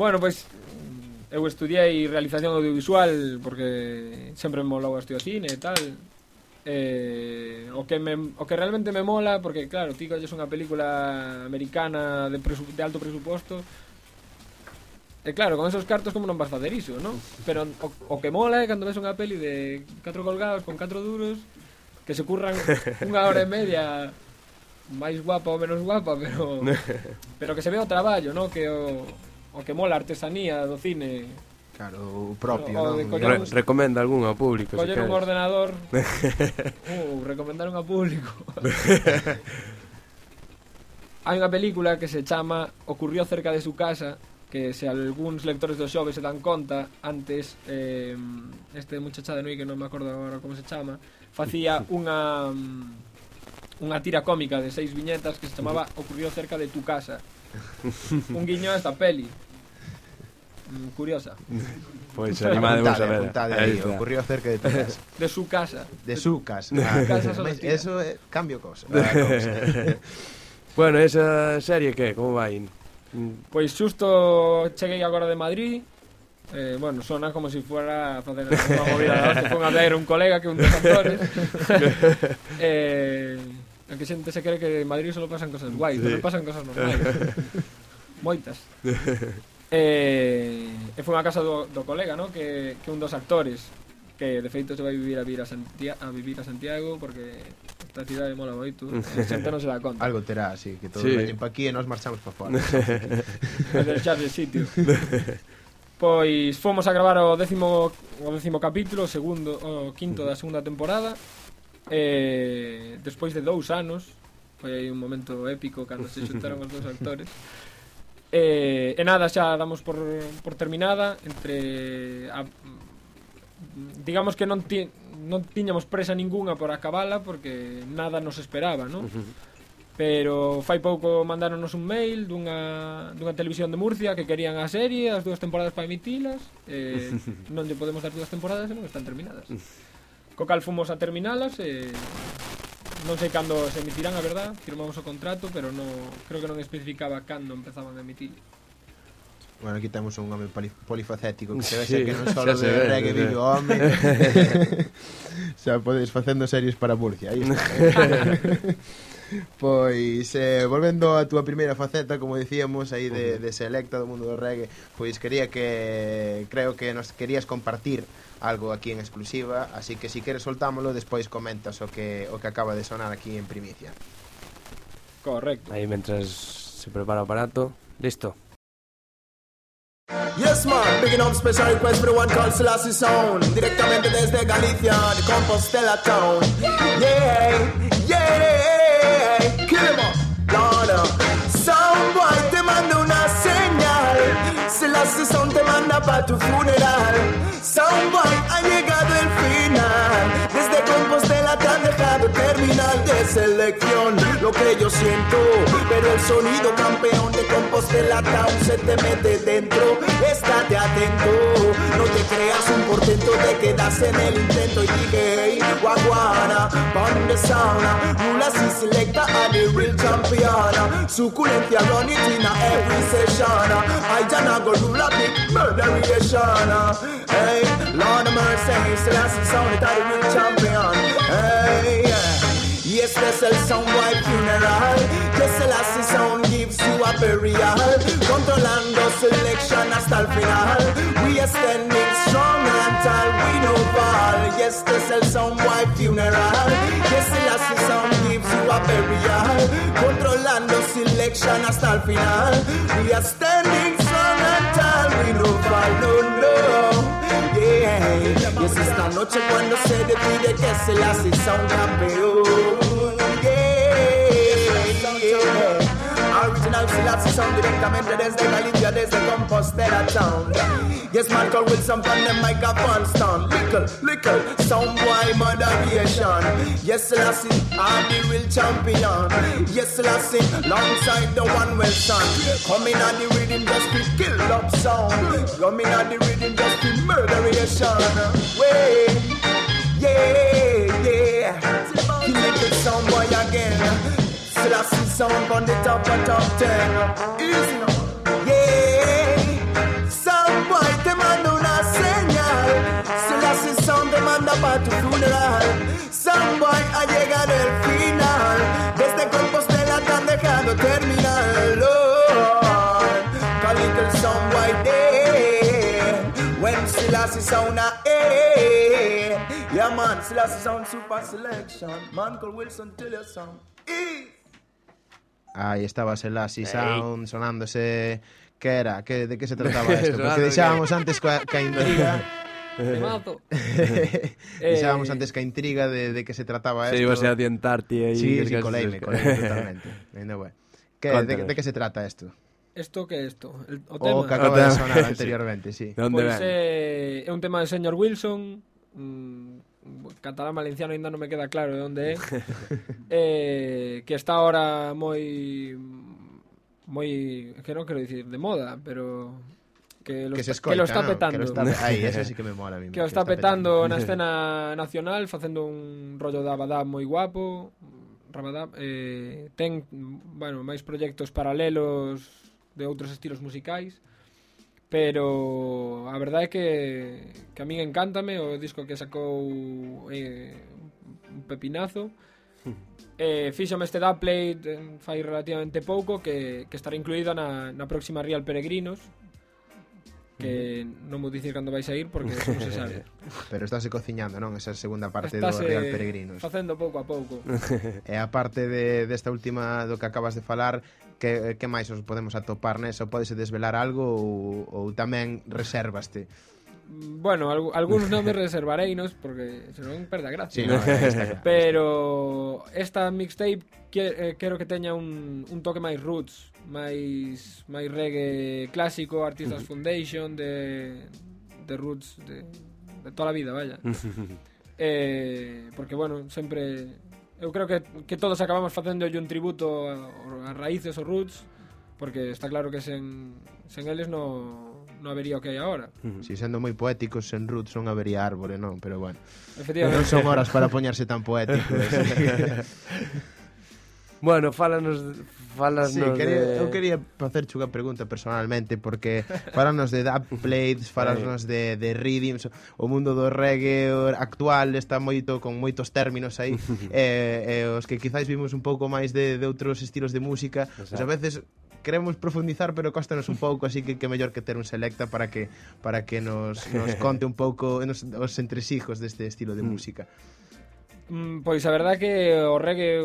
bueno, pois eu estudiei realización audiovisual porque sempre me molou estudiar cine e tal. Eh, o que me, o que realmente me mola porque claro, ti colles unha película americana de, de alto presuposto E claro, con esos cartos como non vas facer iso, non? Pero o, o que mola é cando ves unha peli de catro colgados con catro duros que se curran unha hora e media máis guapa ou menos guapa, pero pero que se ve o traballo, non? Que o, o que mola a artesanía do cine Claro, o propio, o, o non? Coller, Re, recomenda algún ao público Coller un ordenador uh, Recomendar un ao público Hai unha película que se chama Ocurrió cerca de su casa que se algúns lectores do xove se dan conta antes eh, este muchachado nui que non me acordo agora como se chama facía unha unha tira cómica de seis viñetas que se chamaba Ocurrió cerca de tu casa. Un guiño a esta peli. Mm, curiosa. Pois pues, animadevos a ver. apuntade aí, ocurrió cerca de tu casa. De su casa. De su casa, ah, casa eso é, cambio cosa, ah, cosa. bueno, esa serie que? como vai? Pois xusto cheguei agora de Madrid Eh, bueno, sona como se si fuera a facer unha movida que pon a ver un colega que un dos actores eh, a que xente se cree que en Madrid só pasan cosas guais sí. Pero pasan cosas normais moitas eh, e foi a casa do, do colega, no? que, que un dos actores que de feito se vai vivir a vivir a, Santiago, a vivir a Santiago porque esta cidade mola moito, a xente non se dá conta. Algo terá, así que todos sí. veñen pa aquí e nós marchamos pa fora. deixar de sitio. pois fomos a gravar o décimo o décimo capítulo, o segundo, o quinto da segunda temporada. Eh, despois de dous anos, foi aí un momento épico cando se xuntaron os dous actores. Eh, e nada, xa damos por, por terminada entre a, digamos que non ti, non tiñamos presa ningunha por acabala porque nada nos esperaba, non? Pero fai pouco mandáronos un mail dunha, dunha televisión de Murcia que querían a serie, as dúas temporadas para emitilas, eh, non lle podemos dar dúas temporadas e non están terminadas. Co cal fomos a terminalas e non sei cando se emitirán, a verdad, firmamos o contrato, pero no creo que non especificaba cando empezaban a emitir. Bueno, aquí temos un home polifacético que se ve sí, que non só de ve, reggae vive o home. xa podes facendo series para Murcia, aí está. Pois, eh, volvendo a túa primeira faceta, como dicíamos, aí de, de selecta do mundo do reggae, pois quería que, creo que nos querías compartir algo aquí en exclusiva, así que si queres soltámolo, despois comentas o que, o que acaba de sonar aquí en primicia. Correcto. Aí, mentras se prepara o aparato, listo. Yes man, picking up special request for the one called Selassie Sound. Directamente desde Galicia, de Compostela Town. Yeah, yeah, kill him up, Lord Soundboy te manda una señal. Selassie Sound te manda pa' tu funeral. Soundboy ha llegado el final. Desde Compostela terminal de selección. Lo que yo siento, pero el sonido campeón de Compostela Town se te mete dentro. Estate atento, no te creas un portento Te quedas en el intento. Y dije hey, Guaguana, sauna Rula si selecta a the real champion Suculencia run it in a every session I jana go rule a big Hey, Lord of mercy, Selassie real champion Hey. Yes, this el Soundboy funeral Que Selassie Sound gives you a burial Controlando selection hasta el final. We are standing strong tall, we no fall Yes, this el Soundboy funeral Que Selassie Sound gives you a burial Controlando selection hasta el final. We are standing strong tall, we no fall, no, no Yeah, yes, esta noche cuando se decide que Selassie Sound campeón yeah. Original Selassie sound directamente desde Galicia, desde Compostela Town. Yes, Michael Wilson from the microphone stand. Little, little, soundboy moderation. Yes, Selassie, I'm the real champion. Yes, Selassie, alongside the one well son. Coming on the rhythm just to kill up sound. Coming on the rhythm just to murderation. Wait, yeah, yeah. Sound on the top of top ten. Easy now. Yeah. Soundboy te manda una señal. Selassie sound te manda pa' tu funeral. Soundboy ha llegado el final. Desde Compostela te han dejado terminar. Lord, call little soundboy there. When Selassie sound a eh. Yeah man, Selassie sound super selection. Man called Wilson tell you some. Eh. aí estaba lá así sound, sonándose que era, que, de que se trataba isto, porque deixábamos antes coa, ca intriga Mazo. Dixábamos antes que a intriga de, de que se trataba isto. Se ibas a adiantarte aí. Sí, sí, coleime, coleime totalmente. Ainda bueno. Que, de, de que se trata isto? Esto que é isto? El, o tema. O que acaba o de ah, sonar anteriormente, sí. sí. De onde pois, pues, eh, é un tema de señor Wilson, mm, Catalán valenciano ainda non me queda claro de onde é eh, Que está ahora moi moi que non quero dicir de moda, pero que lo, Que se está, que lo está petando. Que lo está, aí, eso sí que me mola a mí. que o está petando na escena nacional facendo un rollo de Abadab moi guapo Rabadab eh, ten bueno, máis proxectos paralelos de outros estilos musicais pero a verdade é que, que a mí encántame o disco que sacou eh, un pepinazo. Eh, fíxome este da play eh, fai relativamente pouco que, que estará incluído na, na próxima Real Peregrinos que mm. non vou dicir cando vai ir porque eso non se sabe. Pero estáse cociñando, non? Esa segunda parte estáse do Real eh, Peregrinos. facendo pouco a pouco. e eh, a parte de, desta de última do que acabas de falar, que, que máis os podemos atopar nesa? Podese desvelar algo ou, ou tamén reservaste? Mm, bueno, alg algúns nomes reservareinos porque senón perde a gracia. Sí, no, está claro, Pero esta mixtape eh, que quero que teña un, un toque máis roots, máis máis reggae clásico, Artistas Foundation de de roots de, de toda a vida, vaya. eh, porque bueno, sempre eu creo que que todos acabamos facendo un tributo a, a raíces ou roots porque está claro que sen sen eles no no habería o que hai agora. Si sí, sendo moi poéticos, sen roots non habería árbore, non, pero bueno. Efectivamente. Non son horas para poñarse tan poéticos. Bueno, fálanos, fálanos sí, quería, de... Eu quería facerche unha pregunta personalmente porque falanos de Dub Plates, fálanos de, de Rhythms, o mundo do reggae actual está moito con moitos términos aí, eh, eh, os que quizáis vimos un pouco máis de, de outros estilos de música, pues a veces queremos profundizar, pero costanos un pouco, así que que mellor que ter un selecta para que para que nos, nos conte un pouco nos, os entresijos deste estilo de mm. música. Mm, pois a verdade que o reggae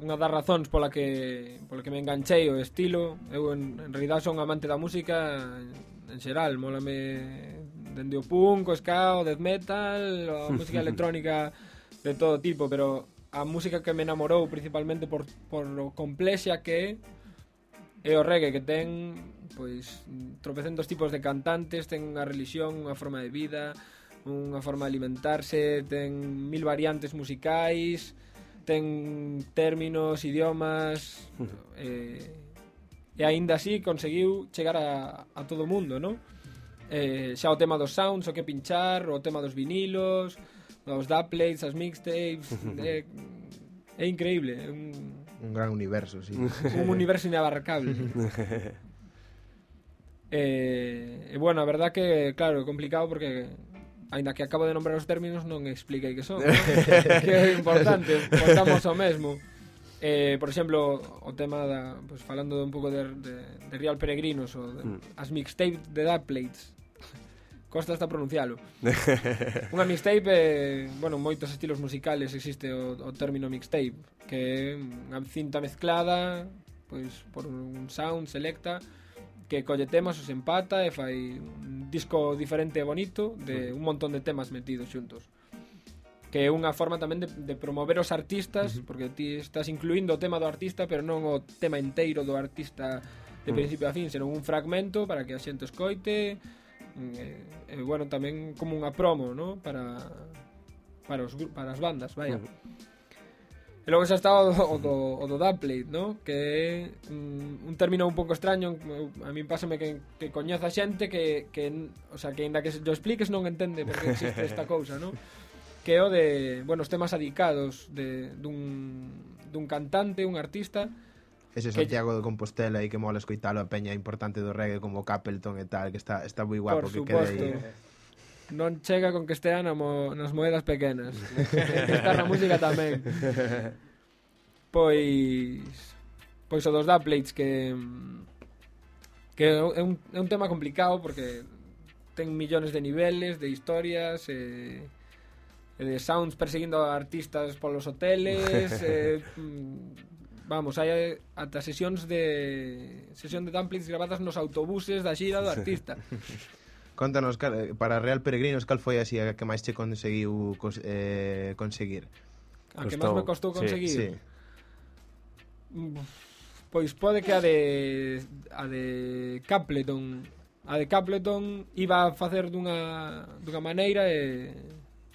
unha das razóns pola que pola que me enganchei o estilo. Eu en, en realidad son amante da música en xeral, mólame dende o punk, o ska, o death metal, a música electrónica de todo tipo, pero a música que me enamorou principalmente por, por o complexa que é é o reggae que ten pois tropecentos tipos de cantantes, ten unha religión, unha forma de vida, unha forma de alimentarse, ten mil variantes musicais, ten términos, idiomas, eh, e aínda así conseguiu chegar a, a todo o mundo, non? Eh, xa o tema dos sounds, o que pinchar, o tema dos vinilos, os dubplates, as mixtapes, é, eh, é increíble, é un... Un gran universo, sí. Un universo inabarcable. Eh, e bueno, a verdad que, claro, é complicado porque aínda que acabo de nombrar os términos, non expliquei que son. que é importante, contamos o mesmo. Eh, por exemplo, o tema da, pues, falando un pouco de, de, de Real Peregrinos ou de, mm. as mixtapes de Dark Plates. Costa hasta pronuncialo. Unha mixtape, eh, bueno, moitos estilos musicales existe o, o término mixtape, que é unha cinta mezclada, pois por un sound selecta que colle temas, os empata e fai un disco diferente e bonito de un montón de temas metidos xuntos que é unha forma tamén de, de promover os artistas, uh -huh. porque ti estás incluindo o tema do artista, pero non o tema inteiro do artista de uh -huh. principio a fin, senón un fragmento para que a xente escoite, mm, e, e bueno, tamén como unha promo, ¿no? para para os para as bandas, vaya. Uh -huh. E logo xa está o, o, do, o do Dumpplate, no? que é mm, un término un pouco extraño, a min pásame que, que coñeza xente que, que, o sea, que ainda que yo expliques non entende porque existe esta cousa, no? que é o de, bueno, os temas adicados de, dun, dun cantante, un artista, Ese Santiago que... de Compostela e que mola escoitalo a peña importante do reggae como Capleton e tal, que está está moi guapo Por que quede aí non chega con que estean mo, nas moedas pequenas. Está na música tamén. Pois pois o dos Daplates que que é un, é un tema complicado porque ten millóns de niveles, de historias, e e de sounds perseguindo a artistas polos hoteles eh, vamos, hai ata sesións de sesión de dumplings grabadas nos autobuses da xira do artista Contanos, cal, eh, para Real Peregrinos, cal foi así a que máis che conseguiu cos, eh, conseguir? A que máis me costou conseguir? Sí. sí. Pois pode que a de a de Capleton a de Capleton iba a facer dunha, dunha maneira e,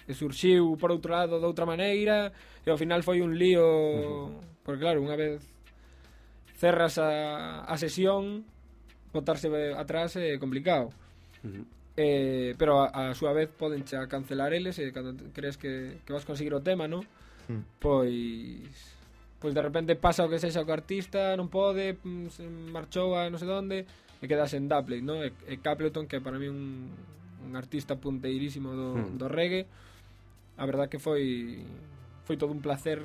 e surxiu por outro lado de outra maneira e ao final foi un lío uh -huh. porque claro, unha vez cerras a, a sesión botarse atrás é complicado -huh. eh, pero a, a súa vez poden xa cancelar eles e cando crees que, que vas conseguir o tema, non? Uh mm. -huh. Pois pois de repente pasa o que sexa o que artista non pode, mm, marchou a non sei onde e quedas en Dapley, non? E, e Capleton que para mí un, un artista punteirísimo do, mm. do reggae a verdad que foi foi todo un placer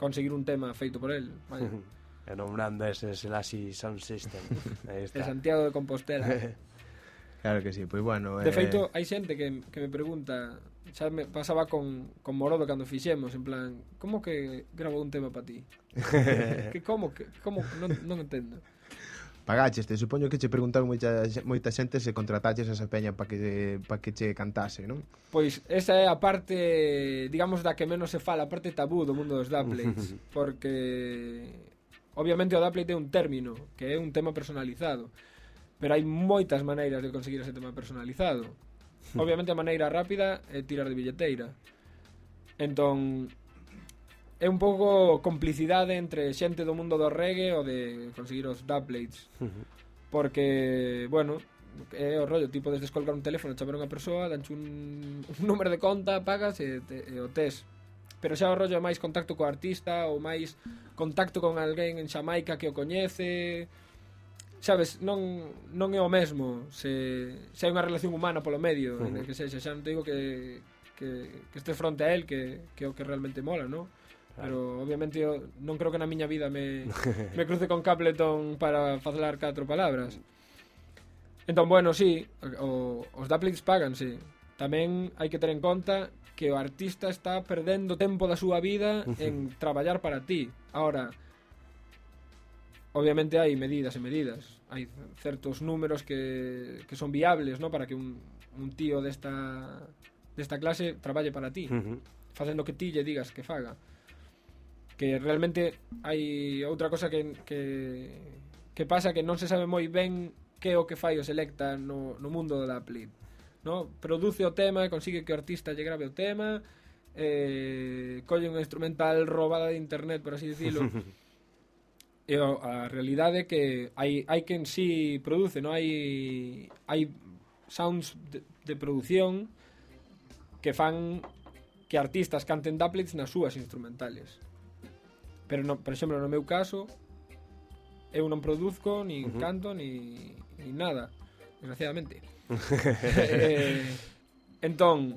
conseguir un tema feito por el vaya. e nombrando ese Selassie Sound System Aí está. Santiago de Compostela Claro que sí, pois pues bueno... De eh... feito, hai xente que, que me pregunta, xa me pasaba con, con Morodo cando fixemos, en plan, como que gravo un tema para ti? que como, que como, non, non entendo. Pagaches, te supoño que che preguntaron moita, moita xente se contrataches a esa peña para que, pa que che cantase, non? Pois esa é a parte, digamos, da que menos se fala, a parte tabú do mundo dos dubplates, porque obviamente o dubplate é un término, que é un tema personalizado. Pero hai moitas maneiras de conseguir ese tema personalizado. Hmm. Obviamente a maneira rápida é tirar de billeteira. Entón, é un pouco complicidade entre xente do mundo do reggae ou de conseguir os dubplates. Porque, bueno, é o rollo, tipo, desde descolgar un teléfono, chamar unha persoa, danche un, un número de conta, pagas e, te, e o tes. Pero xa o rollo é máis contacto co artista ou máis contacto con alguén en Xamaica que o coñece, sabes, non, non é o mesmo se, se hai unha relación humana polo medio, uh -huh. que sexa, xa non te digo que, que, que estés fronte a él, que, que é o que realmente mola, non? Pero obviamente eu non creo que na miña vida me, me cruce con Capleton para falar catro palabras. Entón, bueno, sí, o, os Daplings pagan, sí. Tamén hai que ter en conta que o artista está perdendo tempo da súa vida en traballar para ti. Ahora, obviamente hai medidas e medidas. Hai certos números que, que son viables, ¿no? Para que un, un tío desta desta clase traballe para ti, uh -huh. facendo que ti lle digas que faga. Que realmente hai outra cosa que que que pasa que non se sabe moi ben que é o que fai o Selecta no, no mundo da Plid. No? Produce o tema e consigue que o artista lle grave o tema, eh, colle un instrumental robada de internet, por así dicilo, E a realidade é que hai, hai quen si produce, non hai, hai sounds de, de produción que fan que artistas canten doublets nas súas instrumentales. Pero, no, por exemplo, no meu caso, eu non produzco, ni uh -huh. canto, ni, ni nada, desgraciadamente. eh, entón,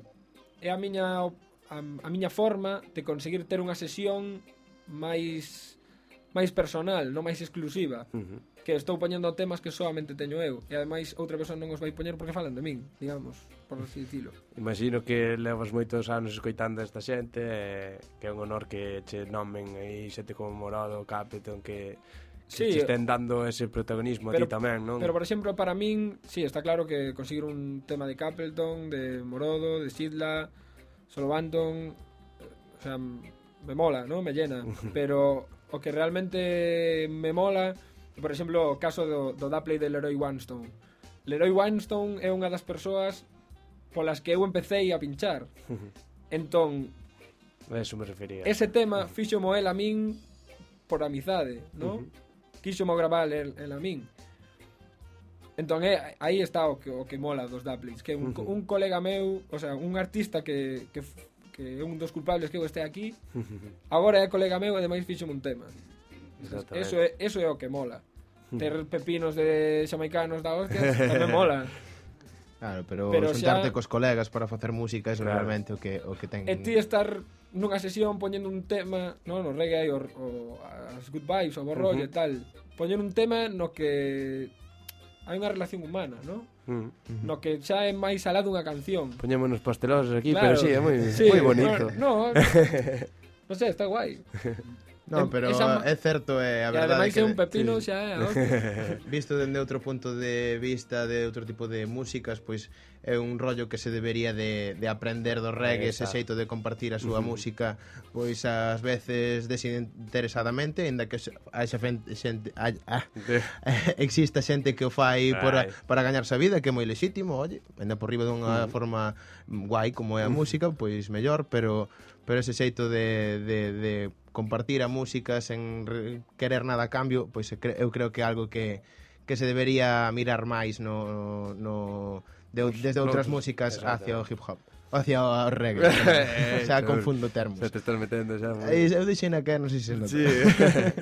é a miña a, a miña forma de conseguir ter unha sesión máis máis personal, non máis exclusiva. Uh -huh. Que estou poñendo temas que solamente teño eu e ademais outra persoa non os vai poñer porque falan de min, digamos, por así dicilo. Imagino que levas moitos anos escoitando esta xente e que é un honor que che nomen e se te conmemorado o Capitón que que sí, eh, estén dando ese protagonismo pero, a ti tamén, non? Pero, por exemplo, para min, sí, está claro que conseguir un tema de Capleton, de Morodo, de Sidla, Solo Banton, eh, o sea, me mola, ¿no? Me llena, pero o que realmente me mola, por exemplo, o caso do, do da play de Leroy Winstone. Leroy Winstone é unha das persoas polas que eu empecé a pinchar. Entón, a eso me refería. Ese tema fixo mo el a min por amizade, no? Uh -huh. Quixo mo gravar el, el a min. Entón, é, aí está o que, o que mola dos Dublins, que un, uh -huh. un colega meu, o sea, un artista que, que que é un dos culpables que eu este aquí, agora é colega meu e ademais fixo un tema. Eso é, eso é o que mola. Hmm. Ter pepinos de xamaicanos da hostia tamén mola. Claro, pero, pero xuntarte xa... cos colegas para facer música é claro. realmente o que o que ten. E ti estar nunha sesión poñendo un tema, no, no reggae hai o, o, as good vibes, o borrollo uh -huh. e tal, poñer un tema no que hai unha relación humana, no? Mm. No que xa é máis alá dunha canción. Poñémonos pastelosos aquí, claro, pero sí, é moi, sí, moi bonito. No, no, no sé, está guai. No, pero esa... é certo, é a verdade. Ademais que... é un pepino sí. xa é. Visto dende outro punto de vista de outro tipo de músicas, pois pues, é un rollo que se debería de, de aprender do reggae, ese xeito de compartir a súa uh -huh. música, pois ás veces desinteresadamente, aínda que haxa xente, xente a, exista xente que o fai para, para gañarse a vida, que é moi lexítimo, oye, ainda por riba dunha uh -huh. forma guai como é a música, pois mellor, pero pero ese xeito de, de, de compartir a música sen querer nada a cambio, pois eu creo que é algo que, que se debería mirar máis no, no de, desde Los outras músicas hacia o hip hop hacia o reggae. o sea, confundo termos. Xa te estás metendo xa. Muy... Eh, eu dixen que non sei se nota. Sí.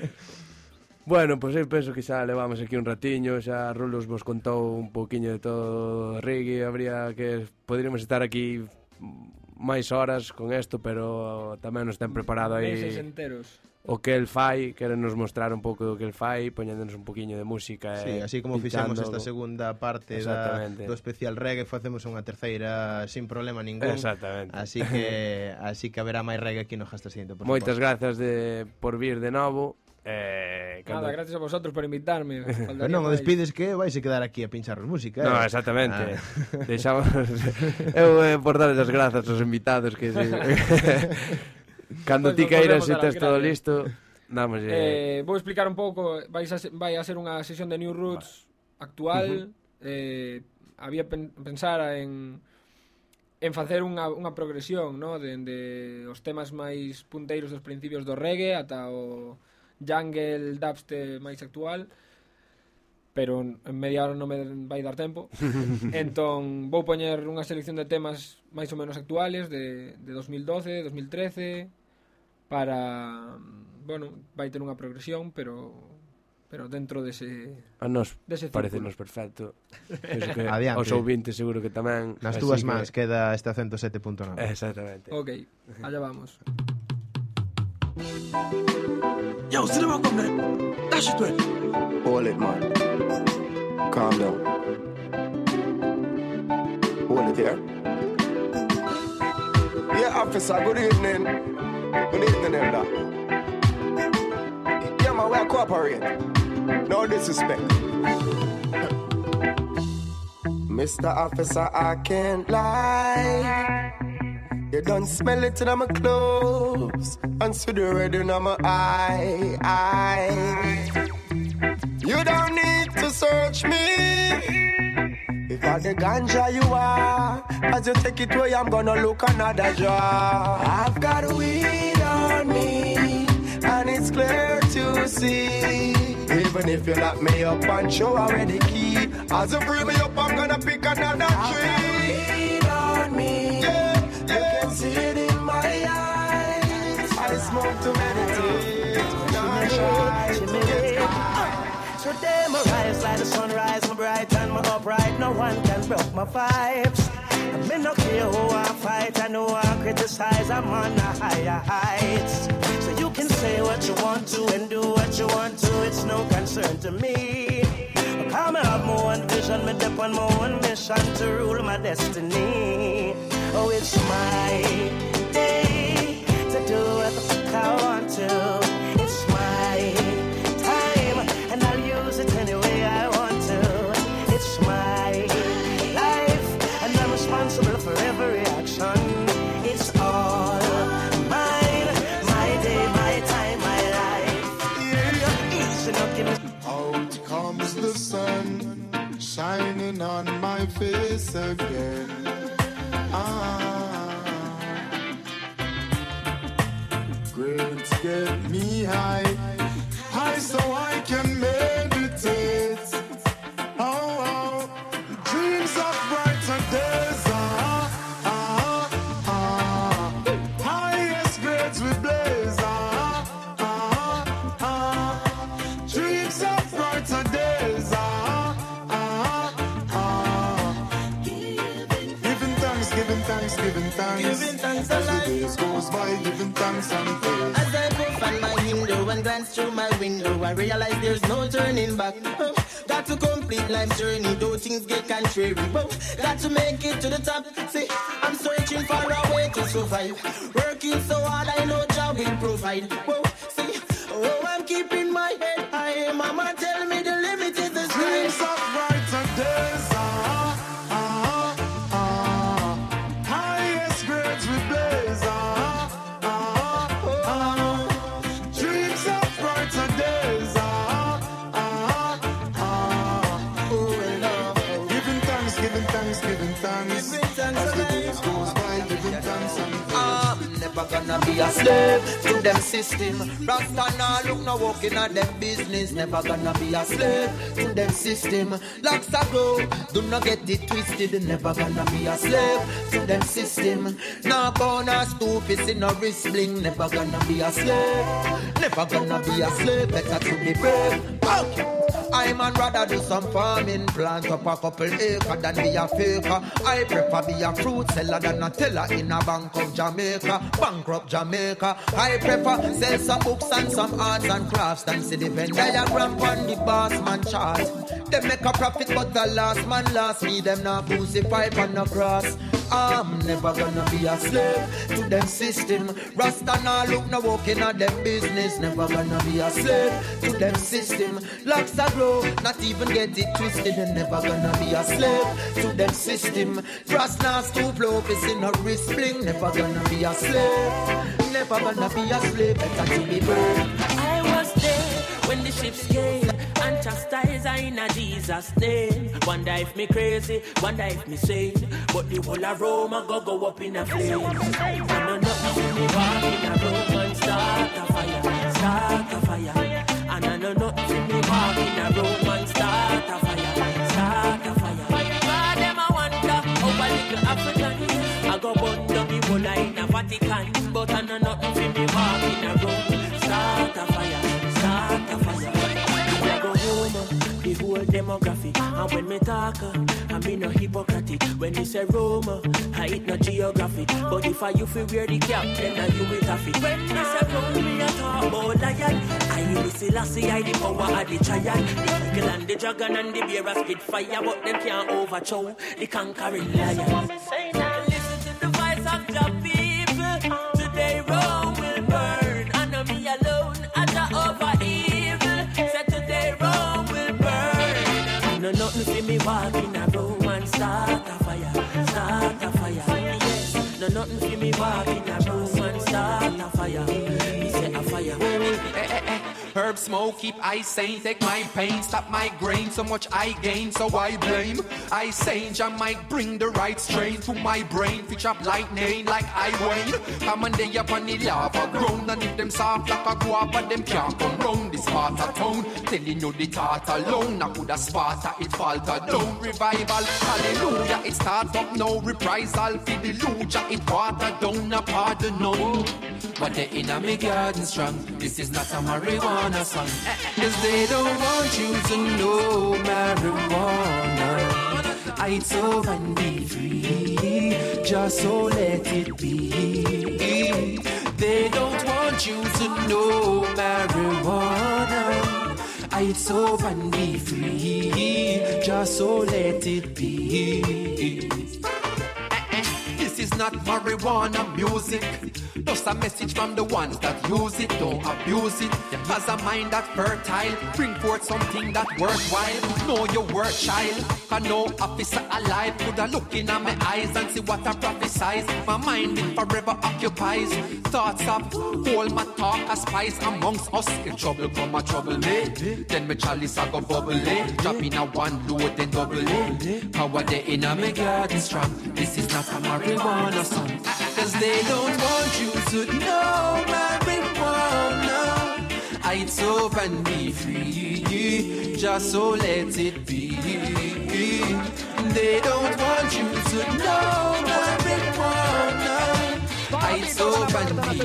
bueno, pois pues eu penso que xa levamos aquí un ratiño, xa Rulos vos contou un poquinho de todo reggae, habría que poderíamos estar aquí máis horas con isto, pero tamén nos ten preparado aí... Meses enteros o que el fai, querenos mostrar un pouco do que el fai, poñéndonos un poquinho de música sí, e así como fixemos esta segunda parte da, do especial reggae, facemos unha terceira sin problema ningún. Exactamente. Así que así que haberá máis reggae aquí no Hasta Siguiente, por Moitas suposto. grazas de, por vir de novo. Eh, cando... Nada, gracias a vosotros por invitarme Pero non, o despides que vais a quedar aquí a pinchar música eh? No, exactamente ah. Deixamos Eu eh, por darles as grazas aos invitados que se... Cando ti queiras e tes todo listo, dámoslle... Eh, vou explicar un pouco, vais a ser, vai a ser unha sesión de New Roots vale. actual, uh -huh. eh, había pen, pensar en en facer unha, unha progresión, no? de, de, os temas máis punteiros dos principios do reggae ata o jungle dubstep máis actual pero en media hora non me vai dar tempo entón vou poñer unha selección de temas máis ou menos actuales de, de 2012, 2013 para bueno, vai ter unha progresión, pero pero dentro dese A nos dese parecenos perfecto. Penso que Adiante. os ouvintes seguro que tamén. Nas túas mans que... queda este 107.9. Exactamente. Ok, allá vamos. Yo, sit down, come back. Dash it went. Hold it, man. Calm down. Hold it here. Yeah, officer, good evening. Good evening, Elder. Yeah, man, we are. No disrespect. Mr. Officer, I can't lie. You done smell it in my clothes and see the red in my eye. eye. You don't need to search me. I the ganja you are, as you take it away, I'm gonna look another jar. I've got a weed on me, and it's clear to see. Even if you lock me up and show away the key, as you free me up, I'm gonna pick another tree. Got Weed on me, yeah, you can see it in my eyes. I smoke to meditate. When I try, So day my rise like the sunrise, my bright and my upright. No one can broke my vibes. I me no care who I fight, I know I criticize. I'm on the higher heights. So you can say what you want to and do what you want to. It's no concern to me. Come I have my one vision, me dip on my one mission to rule my destiny. Oh, it's my day to do what I want to. Face again. Ah, grades get me high, As the days goes by. As I my window and glance through my window, I realize there's no turning back. Oh, got to complete life's journey, though things get contrary. Oh, got to make it to the top. See, I'm searching for a way to survive. Working so hard, I know job will provide. Oh, see, oh, I'm keeping my head high. Mama tell slave to them system. Rasta nah look no walking at them business. Never gonna be a slave to them system. Locks a grow, do not get it twisted. Never gonna be a slave to them system. Nah born a stupid in a wrist bling. Never gonna be a slave. Never gonna be a slave. Better to be brave. I man rather do some farming, plant up a couple acre than be a faker. I prefer be a fruit seller than a teller in a bank of Jamaica, bankrupt Jamaica. I prefer sell some books and some arts and crafts than see the Venn diagram on the boss man chart. They make a profit, but the last man last me them not crucify on the cross. I'm never gonna be a slave to them system. Rasta nah look no walking at them business. Never gonna be a slave to them system. Locks a grow, not even get it twisted. And never gonna be a slave to them system. Rasta nah stoop low, it's in a wrist bling. Never gonna be a slave. Never gonna be a slave. Better to be brave. I was there when the ships came and chastised I in a Jesus' name. Wonder if me crazy, wonder if me sane. But the whole of Rome a go go up in a flame. And no nothing see me walk in a Rome and start a fire, start a fire. And I know nothing see me walk in a Rome and start a fire, start a fire. God them a wonder how a little African I go burn down the whole in a Vatican. But I know nothing see me walk in a Rome, And when me talk, uh, I mean no hypocrite. When me say Rome, uh, I eat no geography. But if I you feel wear the cap, then I you will have it. When me say Rome, me a talk about lion. I will see I the power of the giant. The eagle and the dragon and the bear a spit fire, but them can't overthrow the conquering lion. Walk in a room and start a fire, start a fire. Yes, no nothing see me walk in a room and start a fire. Herb smoke, keep I sane, take my pain, stop my grain, so much I gain, so I blame. I sane, I might bring the right strain to my brain, pitch up lightning like I wane. Come on, they up on the lava ground, and if them soft like a guava, them can't come round this part of town. Telling you the thought alone, I coulda Sparta, it falter down. Revival, hallelujah, it start up now, reprisal, for the lucha, it water down, a pardon no. But they in a me garden strong, this is not a marijuana song. Eh, eh, eh. Cause they don't want you to know marijuana. I so and be free, just so let it be. They don't want you to know marijuana. I so and be free, just so let it be. This is not marijuana music. Just a message from the ones that use it, don't abuse it. Has a mind that's fertile, bring forth something that worthwhile. Know your worth, child. I know officer alive. Coulda look in at my eyes and see what I prophesize. My mind it forever occupies. Thoughts of all my talk a spice amongst us. In trouble come a trouble me. Then my chalice I go bubble it. Drop in a one load then double it. Power they in a me garden strong. This is not a marijuana song. Cause they don't want you to know marijuana. I'd so be free, just so let it be. They don't want you to know marijuana. And be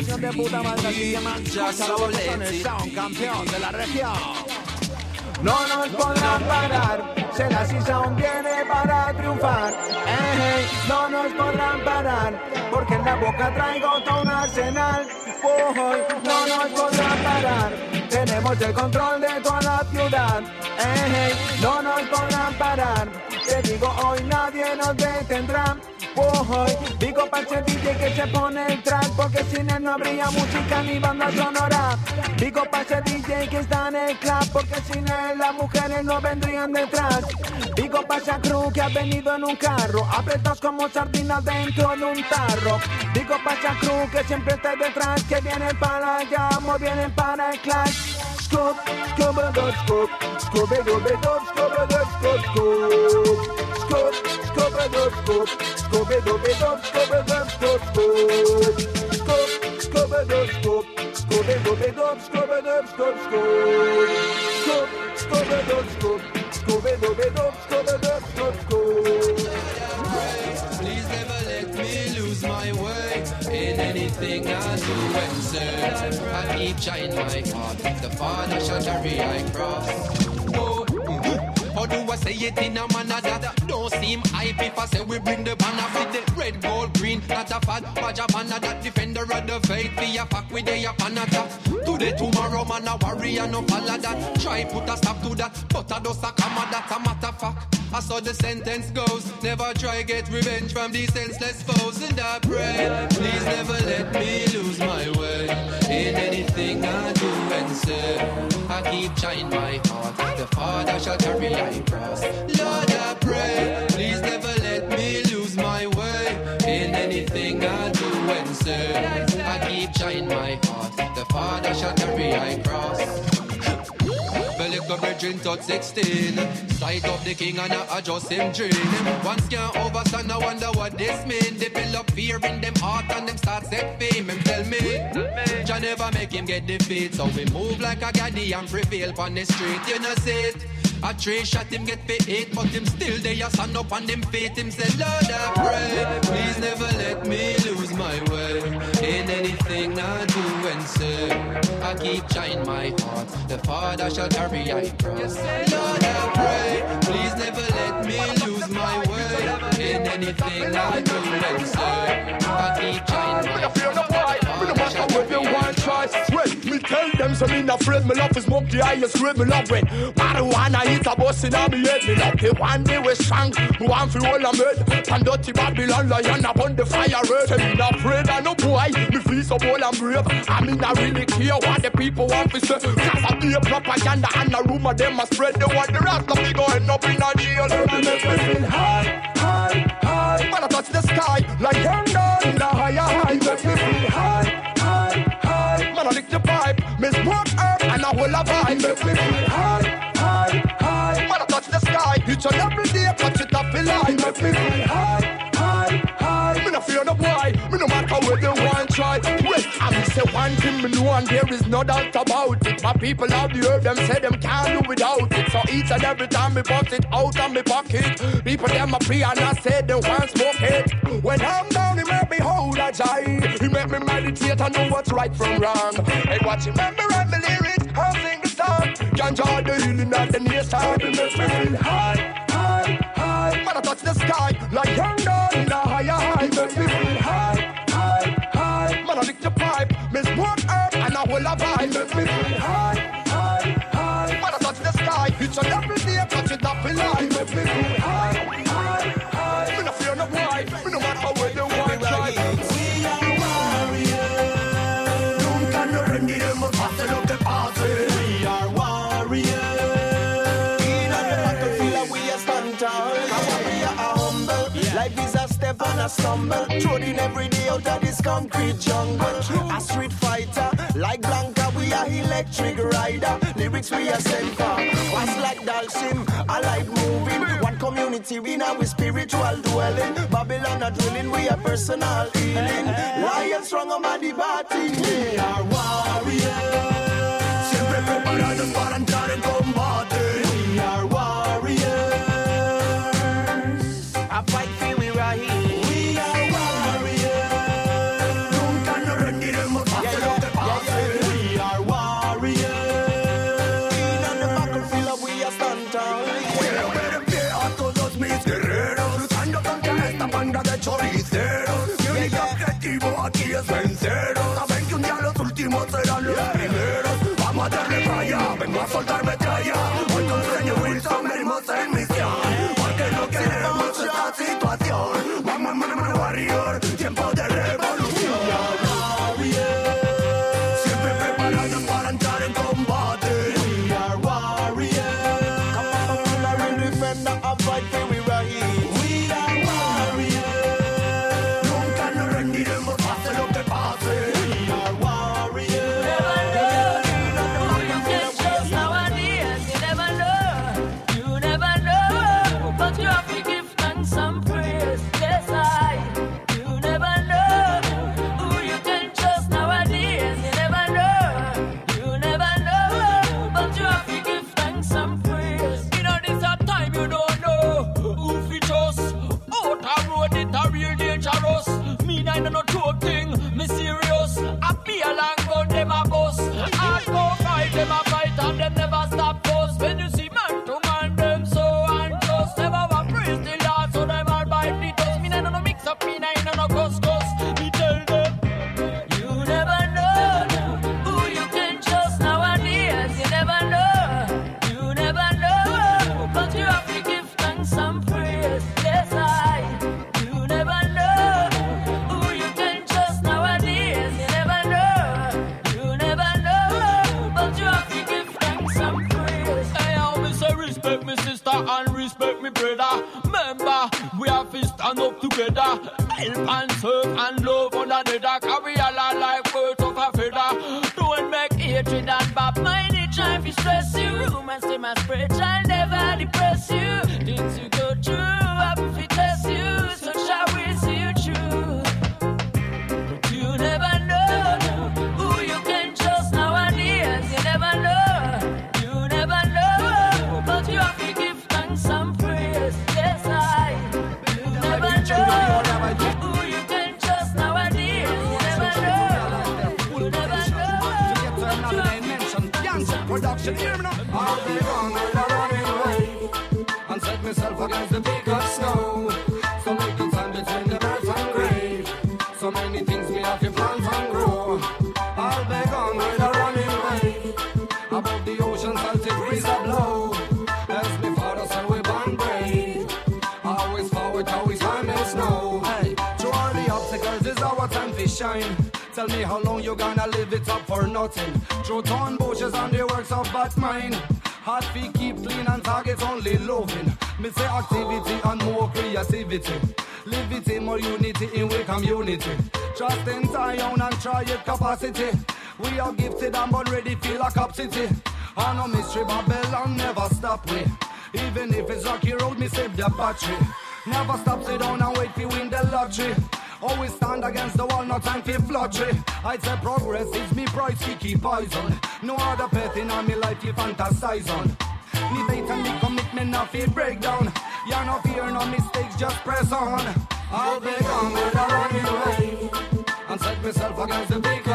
free, just so let it región. No nos podrán parar, Selassie Sound viene para triunfar. Eh, eh, no nos podrán parar, porque en la boca traigo todo un arsenal. Oh, no nos podrán parar, tenemos el control de toda la ciudad. Eh, eh, no nos podrán parar, te digo hoy nadie nos detendrá. Digo para ese DJ que se pone el track porque sin él no habría música ni banda sonora. Digo para ese DJ que está en el club porque sin él las mujeres no vendrían detrás. Digo para esa crew que ha venido en un carro, apretados como sardinas dentro de un tarro. Digo para esa crew que siempre está detrás, que vienen para allá, muy vienen para el clash. Scoop, scoop, scoop, scoop, scoop, scoop, scoop, scoop, scoop, scoop, scoop, scoop. Please never let me lose my way in anything I do. I keep trying my heart, the father shall carry cross. Do I say it in a manner that don't seem hype if I say we bring the banner with the red, gold, green, not a fad, Pajapana, that defender of the faith, be a fuck with the apanata. Today, tomorrow, man, a warrior, no follow that. Try put a stop to that, but I just a comma, that's a matter fact. I saw the sentence goes, never try get revenge from these senseless foes, and I pray, please never let me lose my way in anything I do and say. I keep trying my heart, the Father shall carry I cross. Lord, I pray, please never let me lose my way in anything I do and say. I keep trying my heart, the Father shall carry cross. Touch 16 Sight of the king and I adjust him dream. Once can't overstand I wonder what this mean. Develop fear in them heart and them start set fame. Him tell me Jah never make him get defeat. So we move like a gaddy and prevail on the street. You know see it a three shot him get for eight, but him still there, a stand up on them feet. Him say, Lord, I pray, please never let me lose my way in anything I do and say. I keep trying my heart, the Father shall carry I cross. Lord, I pray, please never let me lose my way in anything I do and say. I keep trying my heart. Me no matter what you Well, me tell them so me not afraid Me love is smoke the highest grade Me love when marijuana hit a bus in me head Me love the one day we strong Me want fi hold a med And dirty Babylon lion upon the fire red me not afraid of no boy Me feel so bold and brave. I me not really care what the people want fi say. Cause I be a propaganda and a rumor them a spread They want the rest of me go end up in a jail. They make me feel high, high, high. When I touch the sky like young down in a higher high, whole a vibe Make me feel high, high, high. I touch the sky, each and every day touch it up in line Make me feel high, high, high. Me no fear no boy, me no matter where they want try. Well, I me say one thing me know and there is no doubt about it. My people of the earth, them say them can't do without it. So each and every time me bust it out of me pocket People them a pray and I say they want smoke it. When I'm down, it make me hold joy He make me meditate and know what's right from wrong. And watch remember and me and the healing of the nation. me feel high, high, high. Wanna touch the sky like young in a higher high. The nation high, high, high. Man, I lick the pipe, miss one herb and I will a vibe. me feel high, high, high. Wanna touch the sky, it's a level. A stumble. Trotting every day out of this concrete jungle. A street fighter, like Blanca, we are electric rider. Lyrics we are sent for. Fast like Dalsim, I like moving. One community, we now with spiritual dwelling. Babylon a drilling, we are personal healing. Lion strong on my batting. We are warriors. Siempre preparados para entrar en combate últimos serán los primeros. Vamos a darle falla, vengo a soltar me brother. Remember, we have to stand up together. Help and serve and love one another. Carry all our life birds of a feather. Don't make hatred and bad mind it. Try to stress you. Rumors they must spread. Shall never depress you. Things you go through, happy to test you. Know. Hear me now. I'll be gone with a running away and set myself against the peak of snow. So the time between the birth and grave. So many things me have to plant and grow. I'll be gone with a running away above the ocean, salty breeze a blow. As my father said, we born brave. Always forward, always find me snow. Hey, through all the obstacles is our time to shine. Tell me how long you gonna live it up for nothing. Through torn bushes and the works of bad mind. Heart feet keep clean and targets only loving. Me say activity and more creativity. Live it in more unity in we community. Trust in Zion and try it capacity. We are gifted and born ready feel like up city. And no mystery Babylon never stop me. Even if it's rocky road, me save the battery. Never stop, sit down and wait to win the lottery. Always stand against the wall, no time for flattery. I'd say progress is me price, we keep poison. No other path in my life you fantasize on. Me faith and me commitment, no fear breakdown. Yeah, no fear, no mistakes, just press on. I'll be gone with a running away and set myself against the peak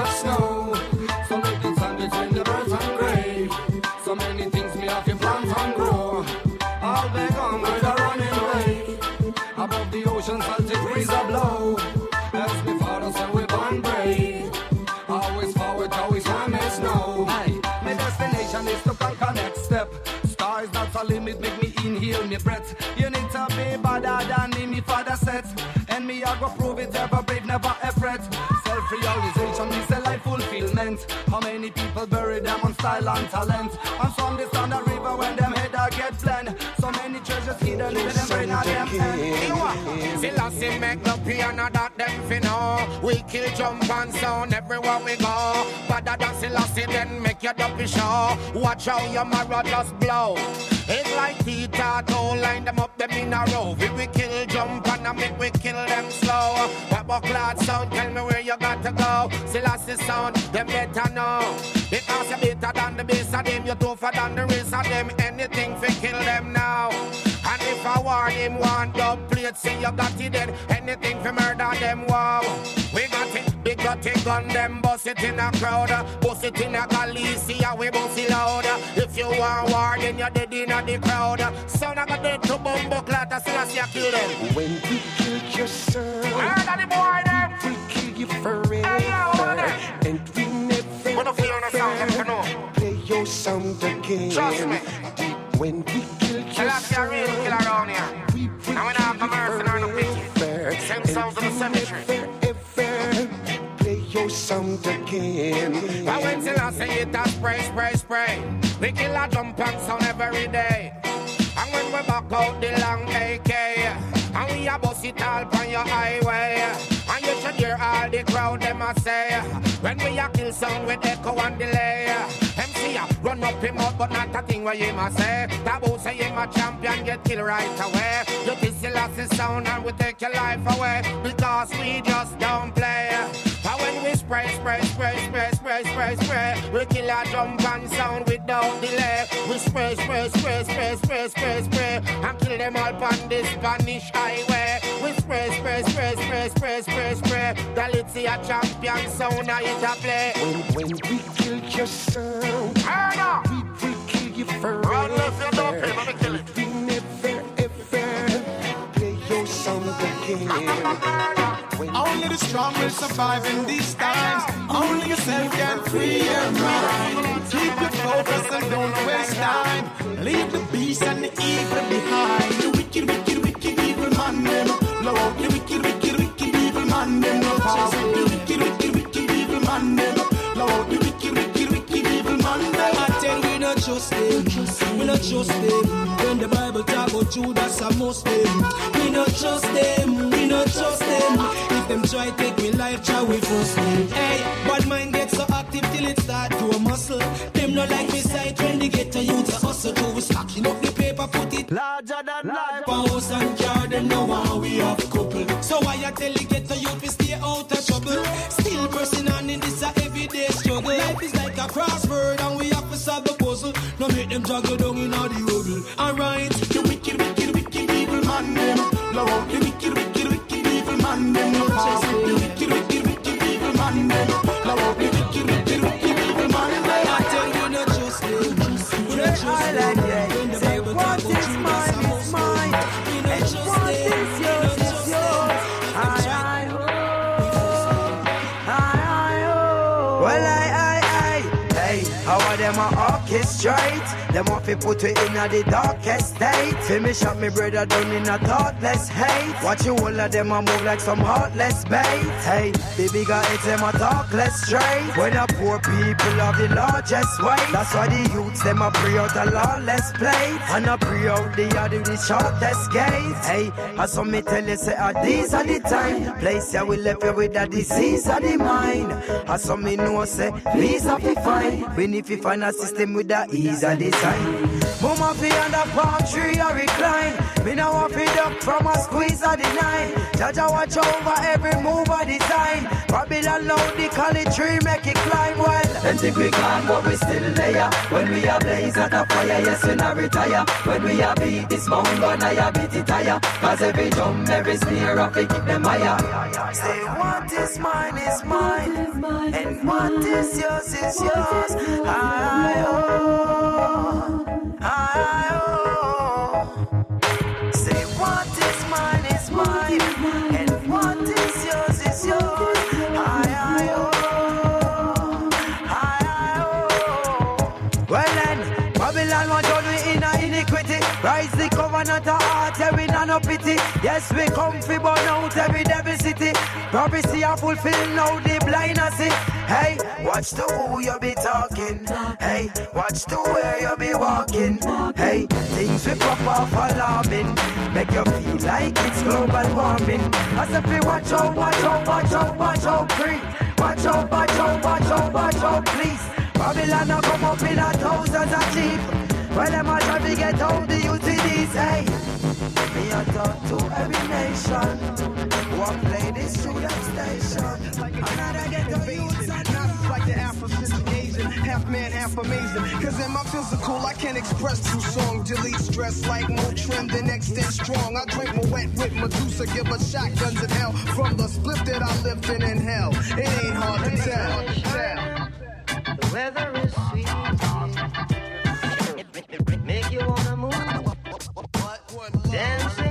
limit, make me inhale me breath. You need to be better than me, me father said. And me, I go prove it, ever brave, never a fret. Self-realization is a life fulfillment. How many people bury them on style and talent? And some they stand the river when them Get blend. So many treasures hidden in them brain and them end. Selassie make the piano that them fi know. We kill jump and sound everywhere we go. Better than Selassie then make your dumpy show. Watch how your marrow just blow. It's like Tita, don't line them up them in a row. We we kill jump and I make we kill them slow. What buckler sound? Tell me where you got to go. Selassie sound, them better know. Because you're better the base of them, you're tougher than the rest of them. Anything fi kill them now. And if I warn him one dub plate, say you got it dead. Anything for murder them, wow. We got it, big got it gun them, bust it in a crowd. Bust it in a Galicia, we bust it loud. If you want war, then you're dead in the crowd. Son, I got dead to bumbo clat, still I see I kill them. When we kill your son, Murder the boy them. we kill you forever. And we never, if you on the sound, them ever your sound again. Trust me. Deep when we kill your Selassie a real son, killer around here. we And we not have no mercy nor no pity. Send sounds to the cemetery. ever play your sound again. But when Selassie hit a spray, spray, spray, we kill a jump and sound every day. And when we back out the long AK, and we a bust it all on your highway. And you should hear all the crowd them a say, when we a kill sound with echo and delay. MC a run up him out, but not a thing where him a say. Taboo say him a champion, get killed right away. You kill Selassie sound and we take your life away, because we just don't play. But when we spray, spray, spray, spray, spray, spray, spray, we kill a jump and sound without delay. We spray, spray, spray, spray, spray, spray, spray, and kill them all on this Spanish highway. We spray, spray, spray, spray, spray, spray, spray. Galicia champion sound, I hit a play. When, when we kill your sound, Only the strong will survive in these times. Only yourself can free your mind. Keep your focus and don't waste time. Leave the beast and the evil behind. The wicked, wicked, wicked evil man them. Lord, the wicked, wicked, wicked evil man them. No power. Trust them. We not trust them. When the Bible talk about Judas, must them. We not trust them. We not trust them. If them try take me life, try we first them. Hey, bad mind get so active till it start to a muscle. Them not like me sight when they get to use a hustle. Do we stacking up the paper, put it larger than life. House and car, them know how we have couple. So why I tell you get to youth, we stay out of trouble. Still pressing on in this a everyday struggle. Life is like a crossword No make them juggle down in all the rubble. Alright, the wicked, wicked, wicked evil man them. Love out the wicked, wicked, wicked evil man them. No chase it, the wicked, wicked, wicked evil man them. Love out the wicked, wicked, wicked evil man them. I tell you, not trust them. We not trust them. When the Bible talk about Judas, I must mine. We not trust them. We not trust them. Well, I, I, I, hey, how are them a orchestrate? Them off put it in a the darkest state. Finish up me brother down in a thoughtless hate. Watch you all of them a move like some heartless bait. Hey, baby got it them a talk less straight. When a poor people have the largest weight. That's why the youths them a pre out a lawless plate. And a pre out the other the shortest gate. Hey, I saw me tell you say ah, these are the time. Place ya we left you with a disease of the mind. I saw me know say these are fi fine. When if you find a system with the ease of design. Mama fi under palm tree or recline. Me now want fi duck from a squeeze of the nine. Jaja watch over every move I design. Babylon loud the college tree make it climb well. Them think we gone, but we still there. When we are blaze at a fire, yes, we not retire. When we are beat this mountain, I beat it higher. Cause every jump, every snare, I fi keep them higher. Say what is mine is mine, and what is yours is yours. I, oh, pity. Yes, we come fi burn out every devil city. Prophecy are fulfilled now, the blind are see. Hey, watch the who you be talking. Hey, watch the where you be walking. Hey, things we pop off alarming. Make you feel like it's global warming. As if we watch out, watch out, watch out, watch out, free. Watch out, watch out, watch out, watch out, please. Babylon a come up in a thousands of sheep. Well, them a try to get out the UTDs, hey. A talk to every nation. A play this through that station. Another the youths and Not like the Afrocentric Asian, half man, half amazing. Cause in my physical, I can't express too song. Delete stress like more trim than extent strong. I drink my wet with Medusa, give her shotguns in hell. From the split that I lived in in hell. It ain't hard to tell. The weather is sweet. Make you wanna move. Dancing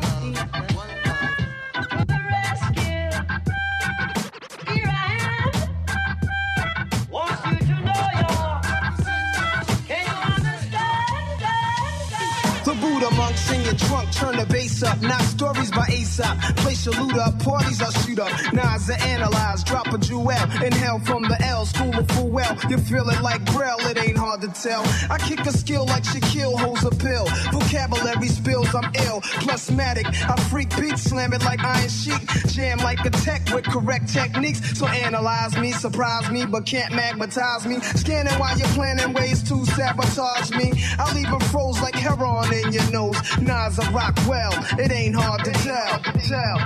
singing turn the bass up. Not stories by Aesop. Place your loot up, parties I shoot up. Nas I analyze, drop a jewel. Inhale from the L, school of full well. You feel it like Braille, it ain't hard to tell. I kick a skill like Shaquille holds a pill. Vocabulary spills, I'm ill. Plusmatic, I freak beats, slam it like Iron Sheik. Jam like a tech with correct techniques. So analyze me, surprise me, but can't magnetize me. Scanning while you're planning ways to sabotage me. I'll leave it froze like heroin in your nose. Nas, I rock well, it ain't hard to tell. tell.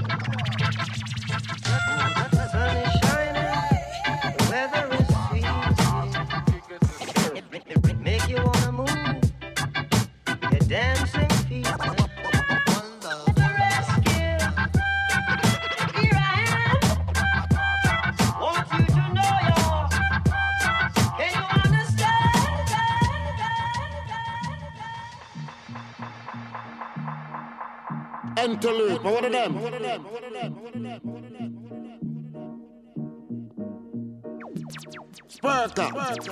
interlude, but them. Sparker,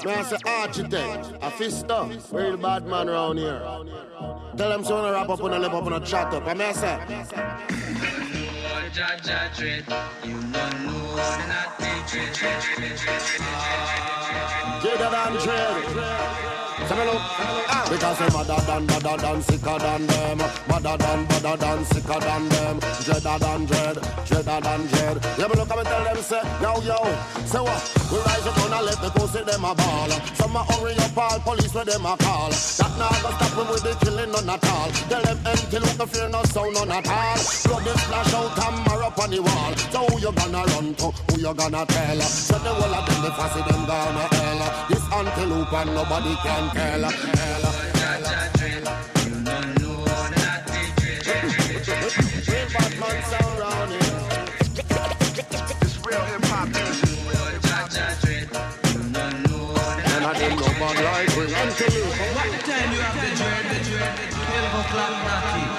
I say architect, a fister, real bad man around here. Tell them so when wrap up, when I lip up, when I chat up, I say. Jaja you lose than dread. Look, ah. because them madder than, madder than, sicker than them. Madder than, madder than, sicker than them. Dreader than dread, dreader than dread. Yeah, me look at me tell them say, yo, yo. Say what? We rise up on a let the pussy them a ball. Some a hurry up all police where them a call. That now go stop me with the killing none at all. Tell them empty look no fear no sound none at all. Blood is splash out camera up on the wall. So who you gonna run to? Who you gonna tell? So the whole of them the fussy them gonna hell. This antelope and nobody can tell. Hell, Real bad man sound round here. It's real hip hop music. None of them no bad like we antelope. Time you have the dread, the dread, the dread of a clock knocking.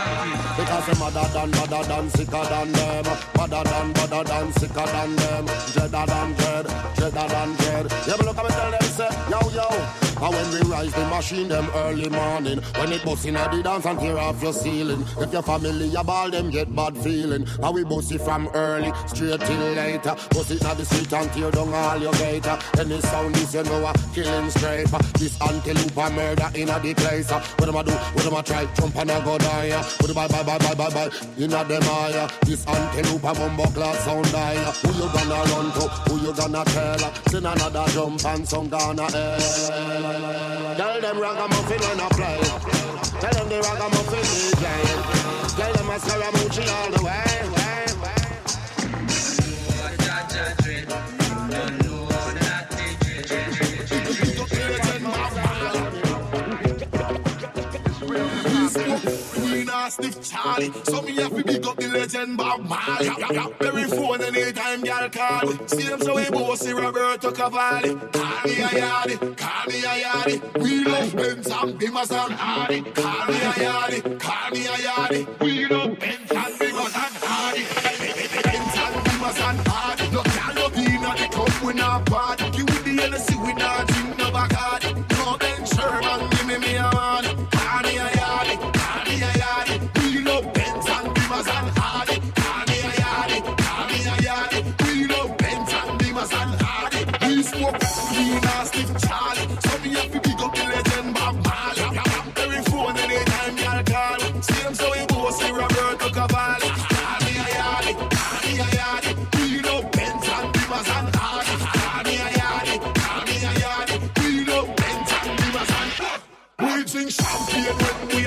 Because them madder than, madder than, sicker than them. Madder than, madder than, sicker than them. Dreader than dread, dreader than dread. Yeah, but look at me tell them say, yo, yo. And when we rise the machine them early morning. When it bust in the dance and tear off your ceiling. If your family a ball them get bad feeling. And we bust it from early straight till later. Bust it at the street and tear down all your gator. Any sound this you know a killing straight This antelope murder in a the place uh. What them a do, what them a try, jump and a go die uh. What them bye bye bye bye bye bye? In a them eye uh. This antelope a bumbo class sound die Who you gonna run to, who you gonna tell Send another jump and some gonna hell Tell them ragamuffin when I play. Tell them the ragamuffin DJ. Tell them I Scaramucci all the way. We stiff Charlie, so me have to big up the legend Bob Marley. Very phone anytime y'all call me. See them so we bossy Roberto Cavalli. Call me a yardie, call me a yardie. We love Benz and Bimmers and Hardy. Call me a yardie, call me a yardie. We love Benz and Bimmers and Hardy. Benz and Bimmers and Hardy. No can no be not the cup we not party. You with the Hennessy we not drink no Bacardi. No Ben Sherman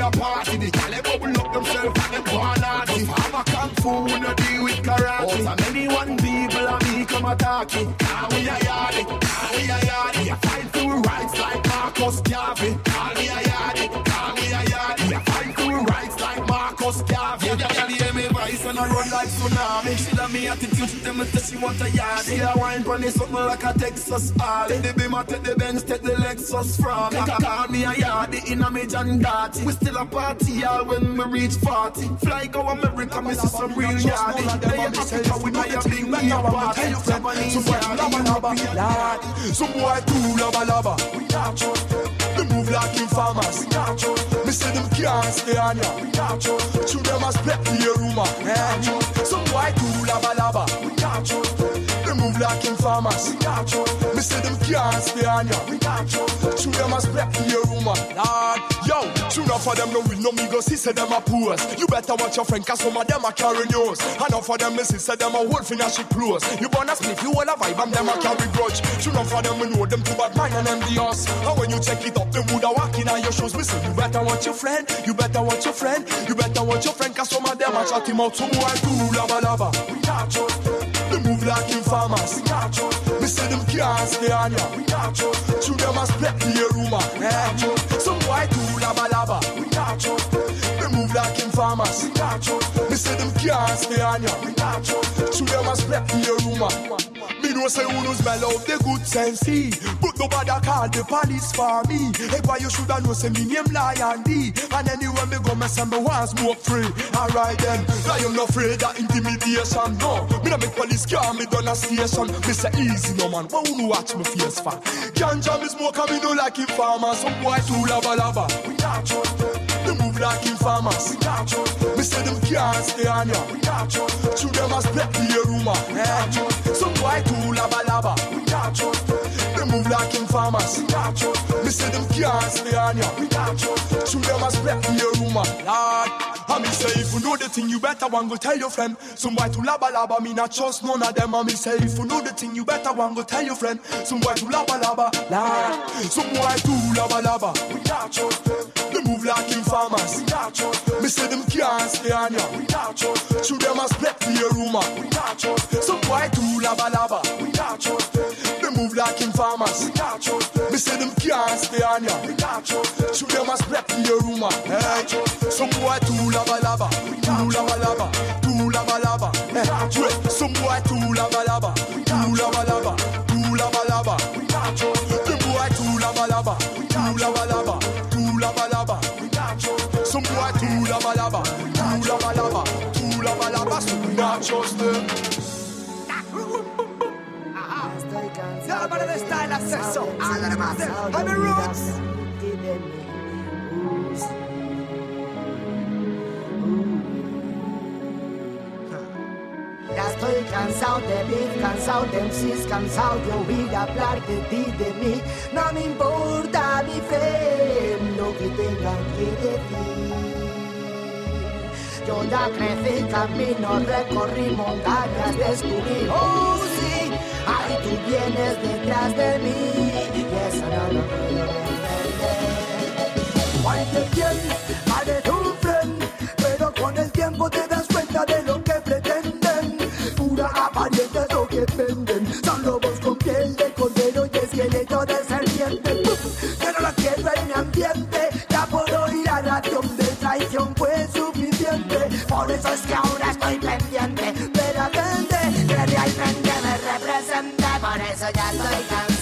a party. The gal bubble up themselves and them go naughty. Farmer kung fu, we no deal with karate. Oh, Out of many one people and me come attacking. Call we a yardie, call we a. We a fight for rights like Marcus Garvey. Call me a run like tsunami. She love me attitude, them and say she want a yardie. See a wine pon something like a Texas Harley. Take the beam, take the Benz, take the Lexus from me. Call me a yardie in a me John Darty. We still a party all when we reach 40. Fly go America, me see some real yardie. They a Africa with my big me a party. Japanese yardie, European Some boy too lava lava. We not trust them. They move like informers. We not trust them. Me say them can't stay on ya. We not trust them. To them as play the rumor. Yeah. Some boy too lava lava. We not trust them. Move like informers. We not trust them. Me say them can't stay on ya. We not trust them. To them as play the rumor. Up for them no win no me go see say them a pose. You better watch your friend cause some of them a carry news. Enough for them see say them a wolf in a shit clothes. You wanna split you all a vibe and them a carry grudge. Tune up for them we know them too bad mind and them the us. And when you check it up, them woulda walk in on your shoes. Me say you better watch your friend, you better watch your friend, you better watch your friend cause some of them a chat him out. Some boy do lava lava. We not trust them. They move like informers. We not them. Me say them can't stay on ya. We not trust them. To them a split the rumor. Yeah. Some boy do lava lava. We not trust them. They move like informers. We not trust them. Me say them can't stay on ya. We not trust them. To them a split the rumor. Know say who knows smell out the good sense see. But nobody call the police for me. Hey boy you shoulda know say me name Lion D. And anywhere me go me say me smoke free. Alright then, I am not afraid of intimidation. No, me no make police car me down a station. Me say easy no man, but who no watch me face for? Ganja me smoke and me no like informers. Some boy too lava lava. We not trust them. They move like informers. We not trust them. Me say them can't stay on ya. We not trust them. To them as play the rumor. Yeah. Some boy too lava lava. We not trust them. They move like in farmers. Me say them can't stay on ya. Shoot them a spec in your room, Lord. I me say if you know the thing, you better one go tell your friend. Some boy to laba laba, me not trust none of them. I me say if you know the thing, you better one go tell your friend. Some boy to laba laba, Lord. Some boy to laba laba. We not trust them move like informers. Me say them can't stay on ya. Should them a split for your rumor. Some boy too lava lava. They move like informers. Me say them can't stay on ya. Should them a split for your rumor. Hey. Some boy too lava lava. Too lava lava. Too lava lava. Some boy too lava lava. Too lava lava. Not trust them. Ya para estar el acceso a la demás. Jaime Roots. Ya estoy cansado de beef, cansado de MCs, cansado de oír hablar de ti, de mí. No me importa mi fe, lo que tengan que decir. Yo ya crecí camino, recorrí montañas, descubrí, oh sí, ahí tú vienes detrás de mí. Y eso no Por eso es que ahora estoy pendiente de la gente que realmente me represente. Por eso ya estoy cansado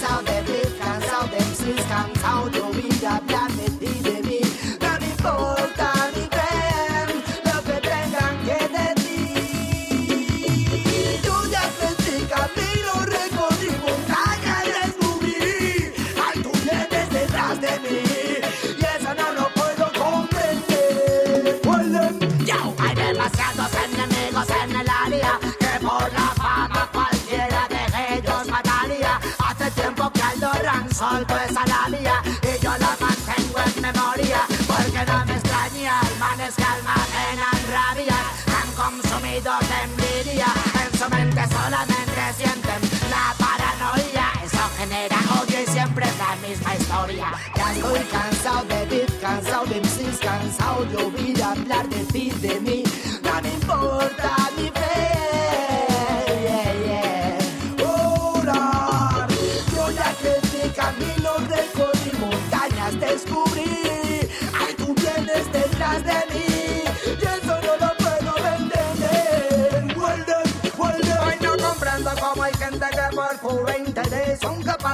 me extraña. Manes que almacenan rabia han consumido de envidia. En su mente solamente sienten la paranoia. Eso genera odio y siempre es la misma historia. Ya estoy cansado de beef, cansado de MCs, cansado de oír hablar de ti, de mí. No me importa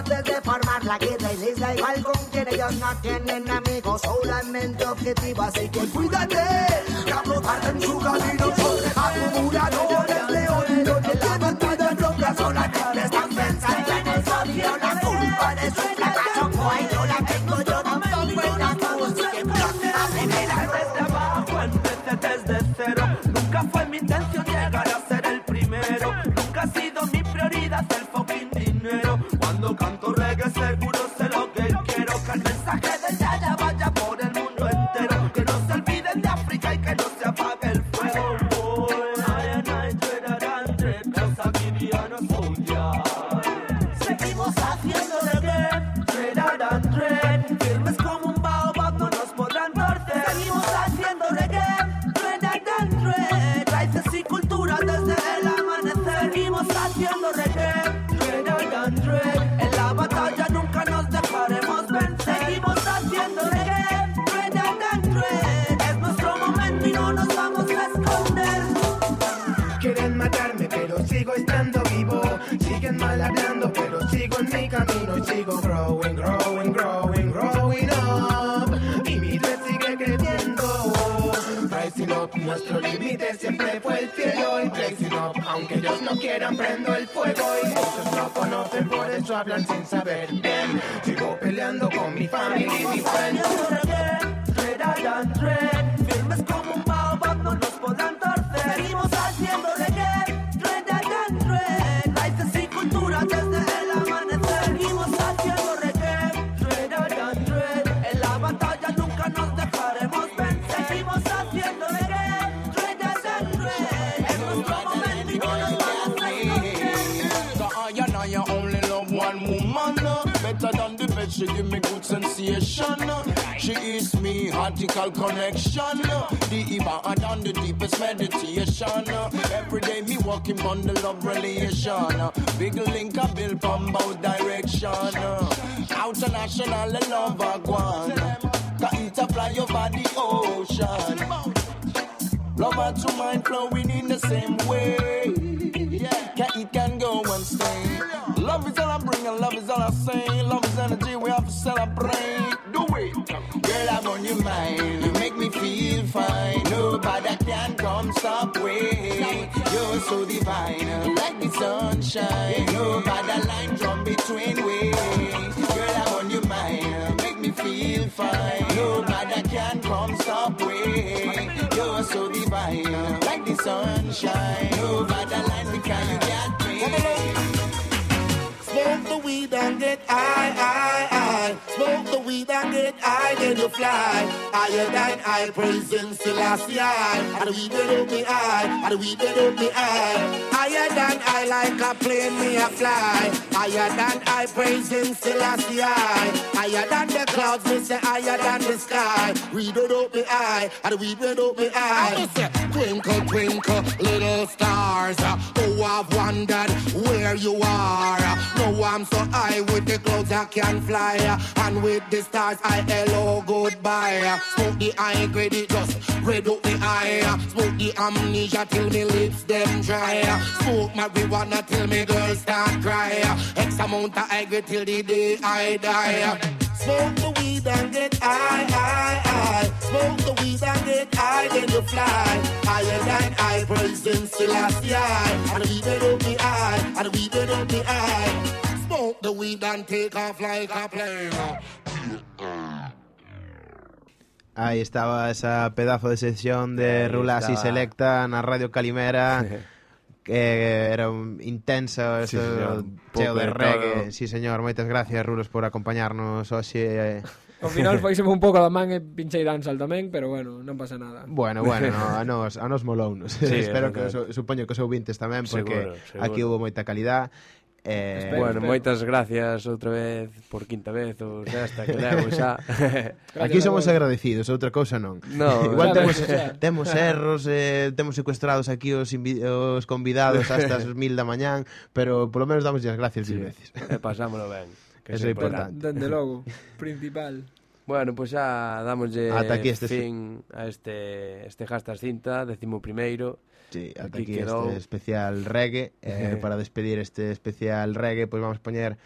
capaces de formar la guerra y les igual con quien ellos no tienen amigos, solamente objetivo, así que Cuídate, que en su camino leones, no llevan nada en pensando en el la culpa de su fracaso, guay, no la tengo yo empecé desde cero. Nunca fue mi intención llegar meditation. Uh. Every day me walking on the love relation. Uh. Big link a bill from both direction. Uh. International love a one. A fly over the ocean. Love and to mind flowing in the same way. Can it can go and stay. Love is all I bring and love is all I say. Love is energy we have to celebrate. Do it. Girl, I'm on your mind. You make me feel fine. Nobody can come stop way. You're so divine. Like the sunshine. Nobody line from between way. Girl, I'm on your mind. Make me feel fine. Nobody can come stop way. You're so divine. Like the sunshine. Nobody the weed and get high, high. Weed and get high, then you fly. Higher than I praising Selassie. And weed will up me high, and weed will up me high. Higher than I like a plane, me a fly. Higher than I praising Selassie. Higher than the clouds, me say higher than the sky. Weed will up me high, and weed will up me high. Twinkle, twinkle, little stars. Oh, I've wondered where you are. No, I'm so high with the clouds I can fly. And with the stars, I hello goodbye. Smoke the high grade, it just red up the eye. Smoke the amnesia till me lips them dry. Smoke marijuana till me girls start cry. X amount of high till the day I die. Smoke the weed and get high, high, high. Smoke the weed and get high, then you fly. Higher than I, praising Selassie. And the weed will up me high, and the weed will up me high. Smoke the weed and take off like a plane. Aí estaba esa pedazo de sesión de Rulasi Selecta na Radio Calimera que era un intenso eso, sí, señor, cheo de reggae. Todo. Sí, señor, moitas gracias, Rulos, por acompañarnos hoxe. Ao final faísemos un pouco da man e pinchei danzal tamén, pero bueno, non pasa nada. Bueno, bueno, a nos, a nos molounos. Sí, Espero que, so, supoño que os ouvintes tamén, porque seguro, seguro. aquí hubo moita calidad. Eh, bueno, espero. moitas gracias outra vez por quinta vez ou sexta que levo xa. Aquí somos agradecidos, outra cousa non. No, Igual claro, temos temos erros, eh, temos secuestrados aquí os, os convidados hasta as mil da mañán, pero polo menos damos as gracias sí. mil veces. E pasámolo ben. Que Eso é importante. Dende logo, principal. Bueno, pois pues xa damoslle Ata aquí este fin a este este hashtag cinta, décimo primeiro Sí, aquí, aquí quedou... este especial reggae. Eh, para despedir este especial reggae, pois pues vamos poñer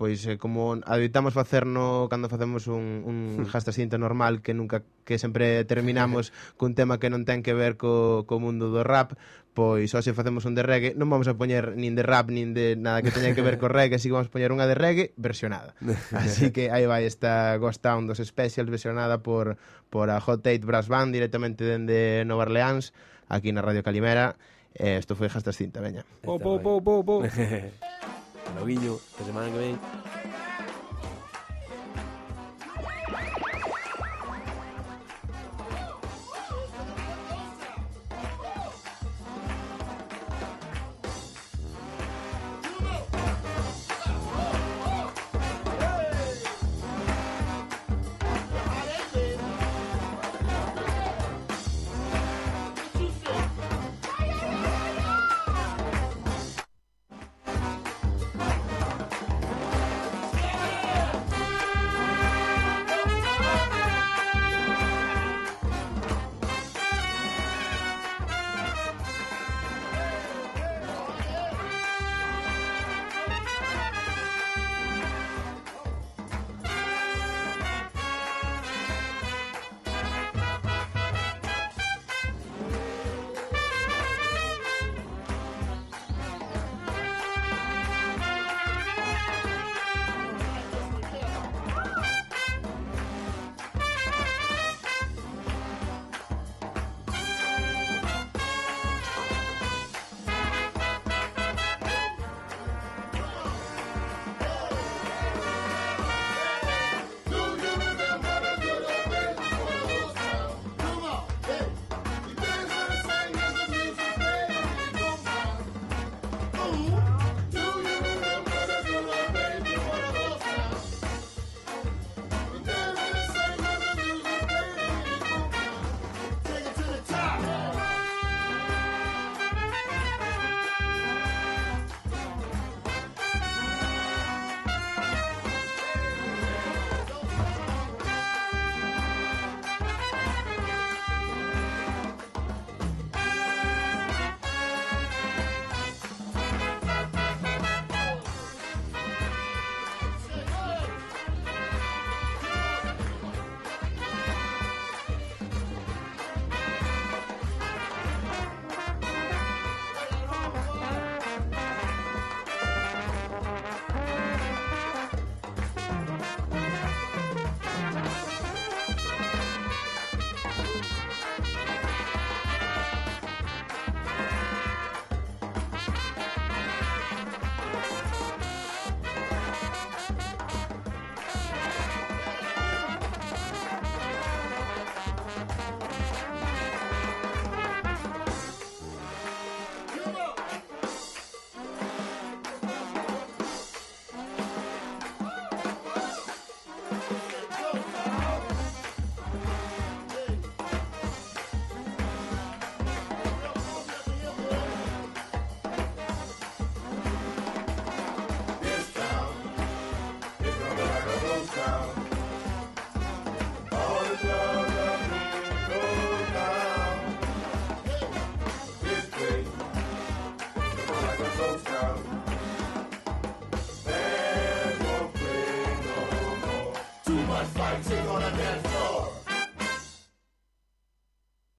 pois eh, como adoitamos facerno cando facemos un, un jastacinto normal que nunca que sempre terminamos cun tema que non ten que ver co, co mundo do rap pois hoxe facemos un de reggae. Non vamos a poñer nin de rap nin de nada que teña que ver co reggae así que vamos a poñer unha de reggae versionada. Así que aí vai esta Ghost Town dos Specials versionada por, por a Hot Eight Brass Band directamente dende Nova Orleans. Aquí na Radio Calimera eh, isto foi Hastas Cinta, veña Po, po, po, po, po. Lo guiño, que semana que ven.